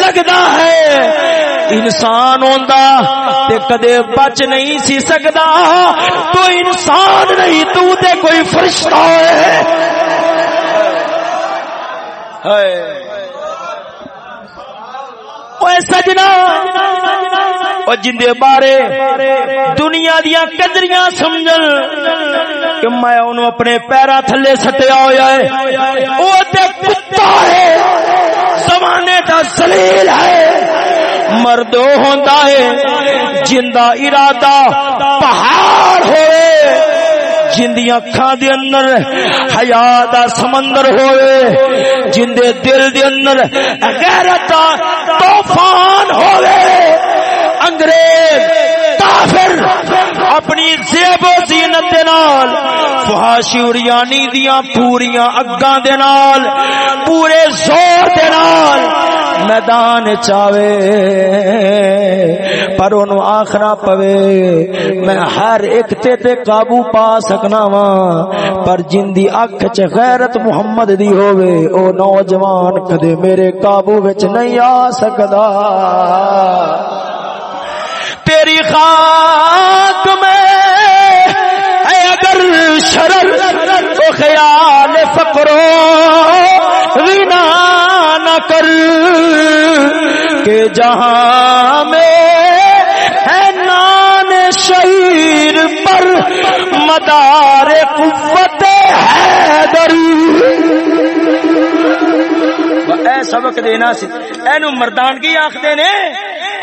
لگدا ہے، انسان ہوندا تے کدے بچ نہیں سی سکدا۔ تو انسان انسان نہیں، تو تے کوئی فرشتہ ہے۔ اوے سجنا۔ او جندے بارے۔ دنیا دیا کدریاں سمجھن کہ میں انہوں اپنے پیرا تھلے سٹیا ہویا ہے۔ او تے کتا ہے۔ زمانے دا زلیل ہے۔ مردو ہوندا ہے۔ جندہ ارادہ پہاڑ ہوئے۔ جندی اکھاں دے اندر حیا دا سمندر ہوئے جن دے دل دے اندر غیرت دا طوفان ہوئے۔ انگریز، کافر اپنی زیب و زینت دے نال، فحاشی اڑیانی دیاں پوریاں اگاں دے نال، پورے زور دے نال میدان چاوے، پر انہوں آخنا پوے، میں ہر ایک تے تے قابو پا سکنا وا پر جن دی اکھ چ غیرت محمد دی ہووے، او نوجوان کدے میرے قابو وچ نہیں آ سکدا۔ تیری خاک میں ہے اگر شرر تو خیال فقرو غنا کر کہ جہاں میں ہے نان شعیر پر مدار قوت ہے دری اے سبق دینا سی۔ اینو مردانگی آخدے نے۔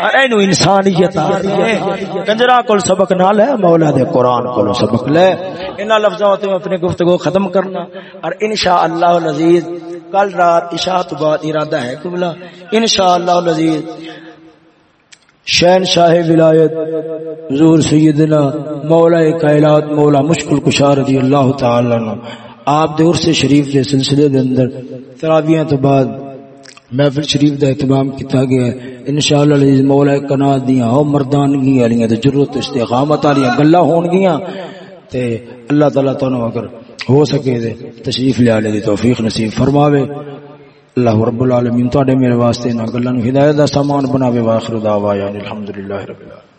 اینو انسانیت آخدے کنجرا کول سبق نہ لے، مولا دے قرآن کول سبق لے۔ انہاں لفظوں تے میں اپنی گفتگو ختم کرنا۔ اور انشاءاللہ العزیز کل رات عشاء تو بعد ارادہ ہے قبلہ۔ انشاءاللہ العزیز شہن شاہ ولایت، حضور سیدنا مولا کائنات مولا مشکل کشا رضی اللہ تعالی عنہ۔ آپ دے عرص شریف دے سلسلے دے اندر تراویحاں تو بعد محفل شریف دا اہتمام کیتا گیا ہے۔ انشاءاللہ العزیز مولا کنا دیاں، او مردانگی والیاں تے ضرورت استقامت والیاں گلاں ہون گیاں۔ تے اللہ تعالی تانوں اگر ہو سکے دے تشریف لے آلے دی توفیق نصیب فرماوے۔ اللہ رب العالمین تو میرے واسطے نہ گلاں ہدایت دا سامان بناوے۔ واخر دعوانا الحمدللہ رب العالمین۔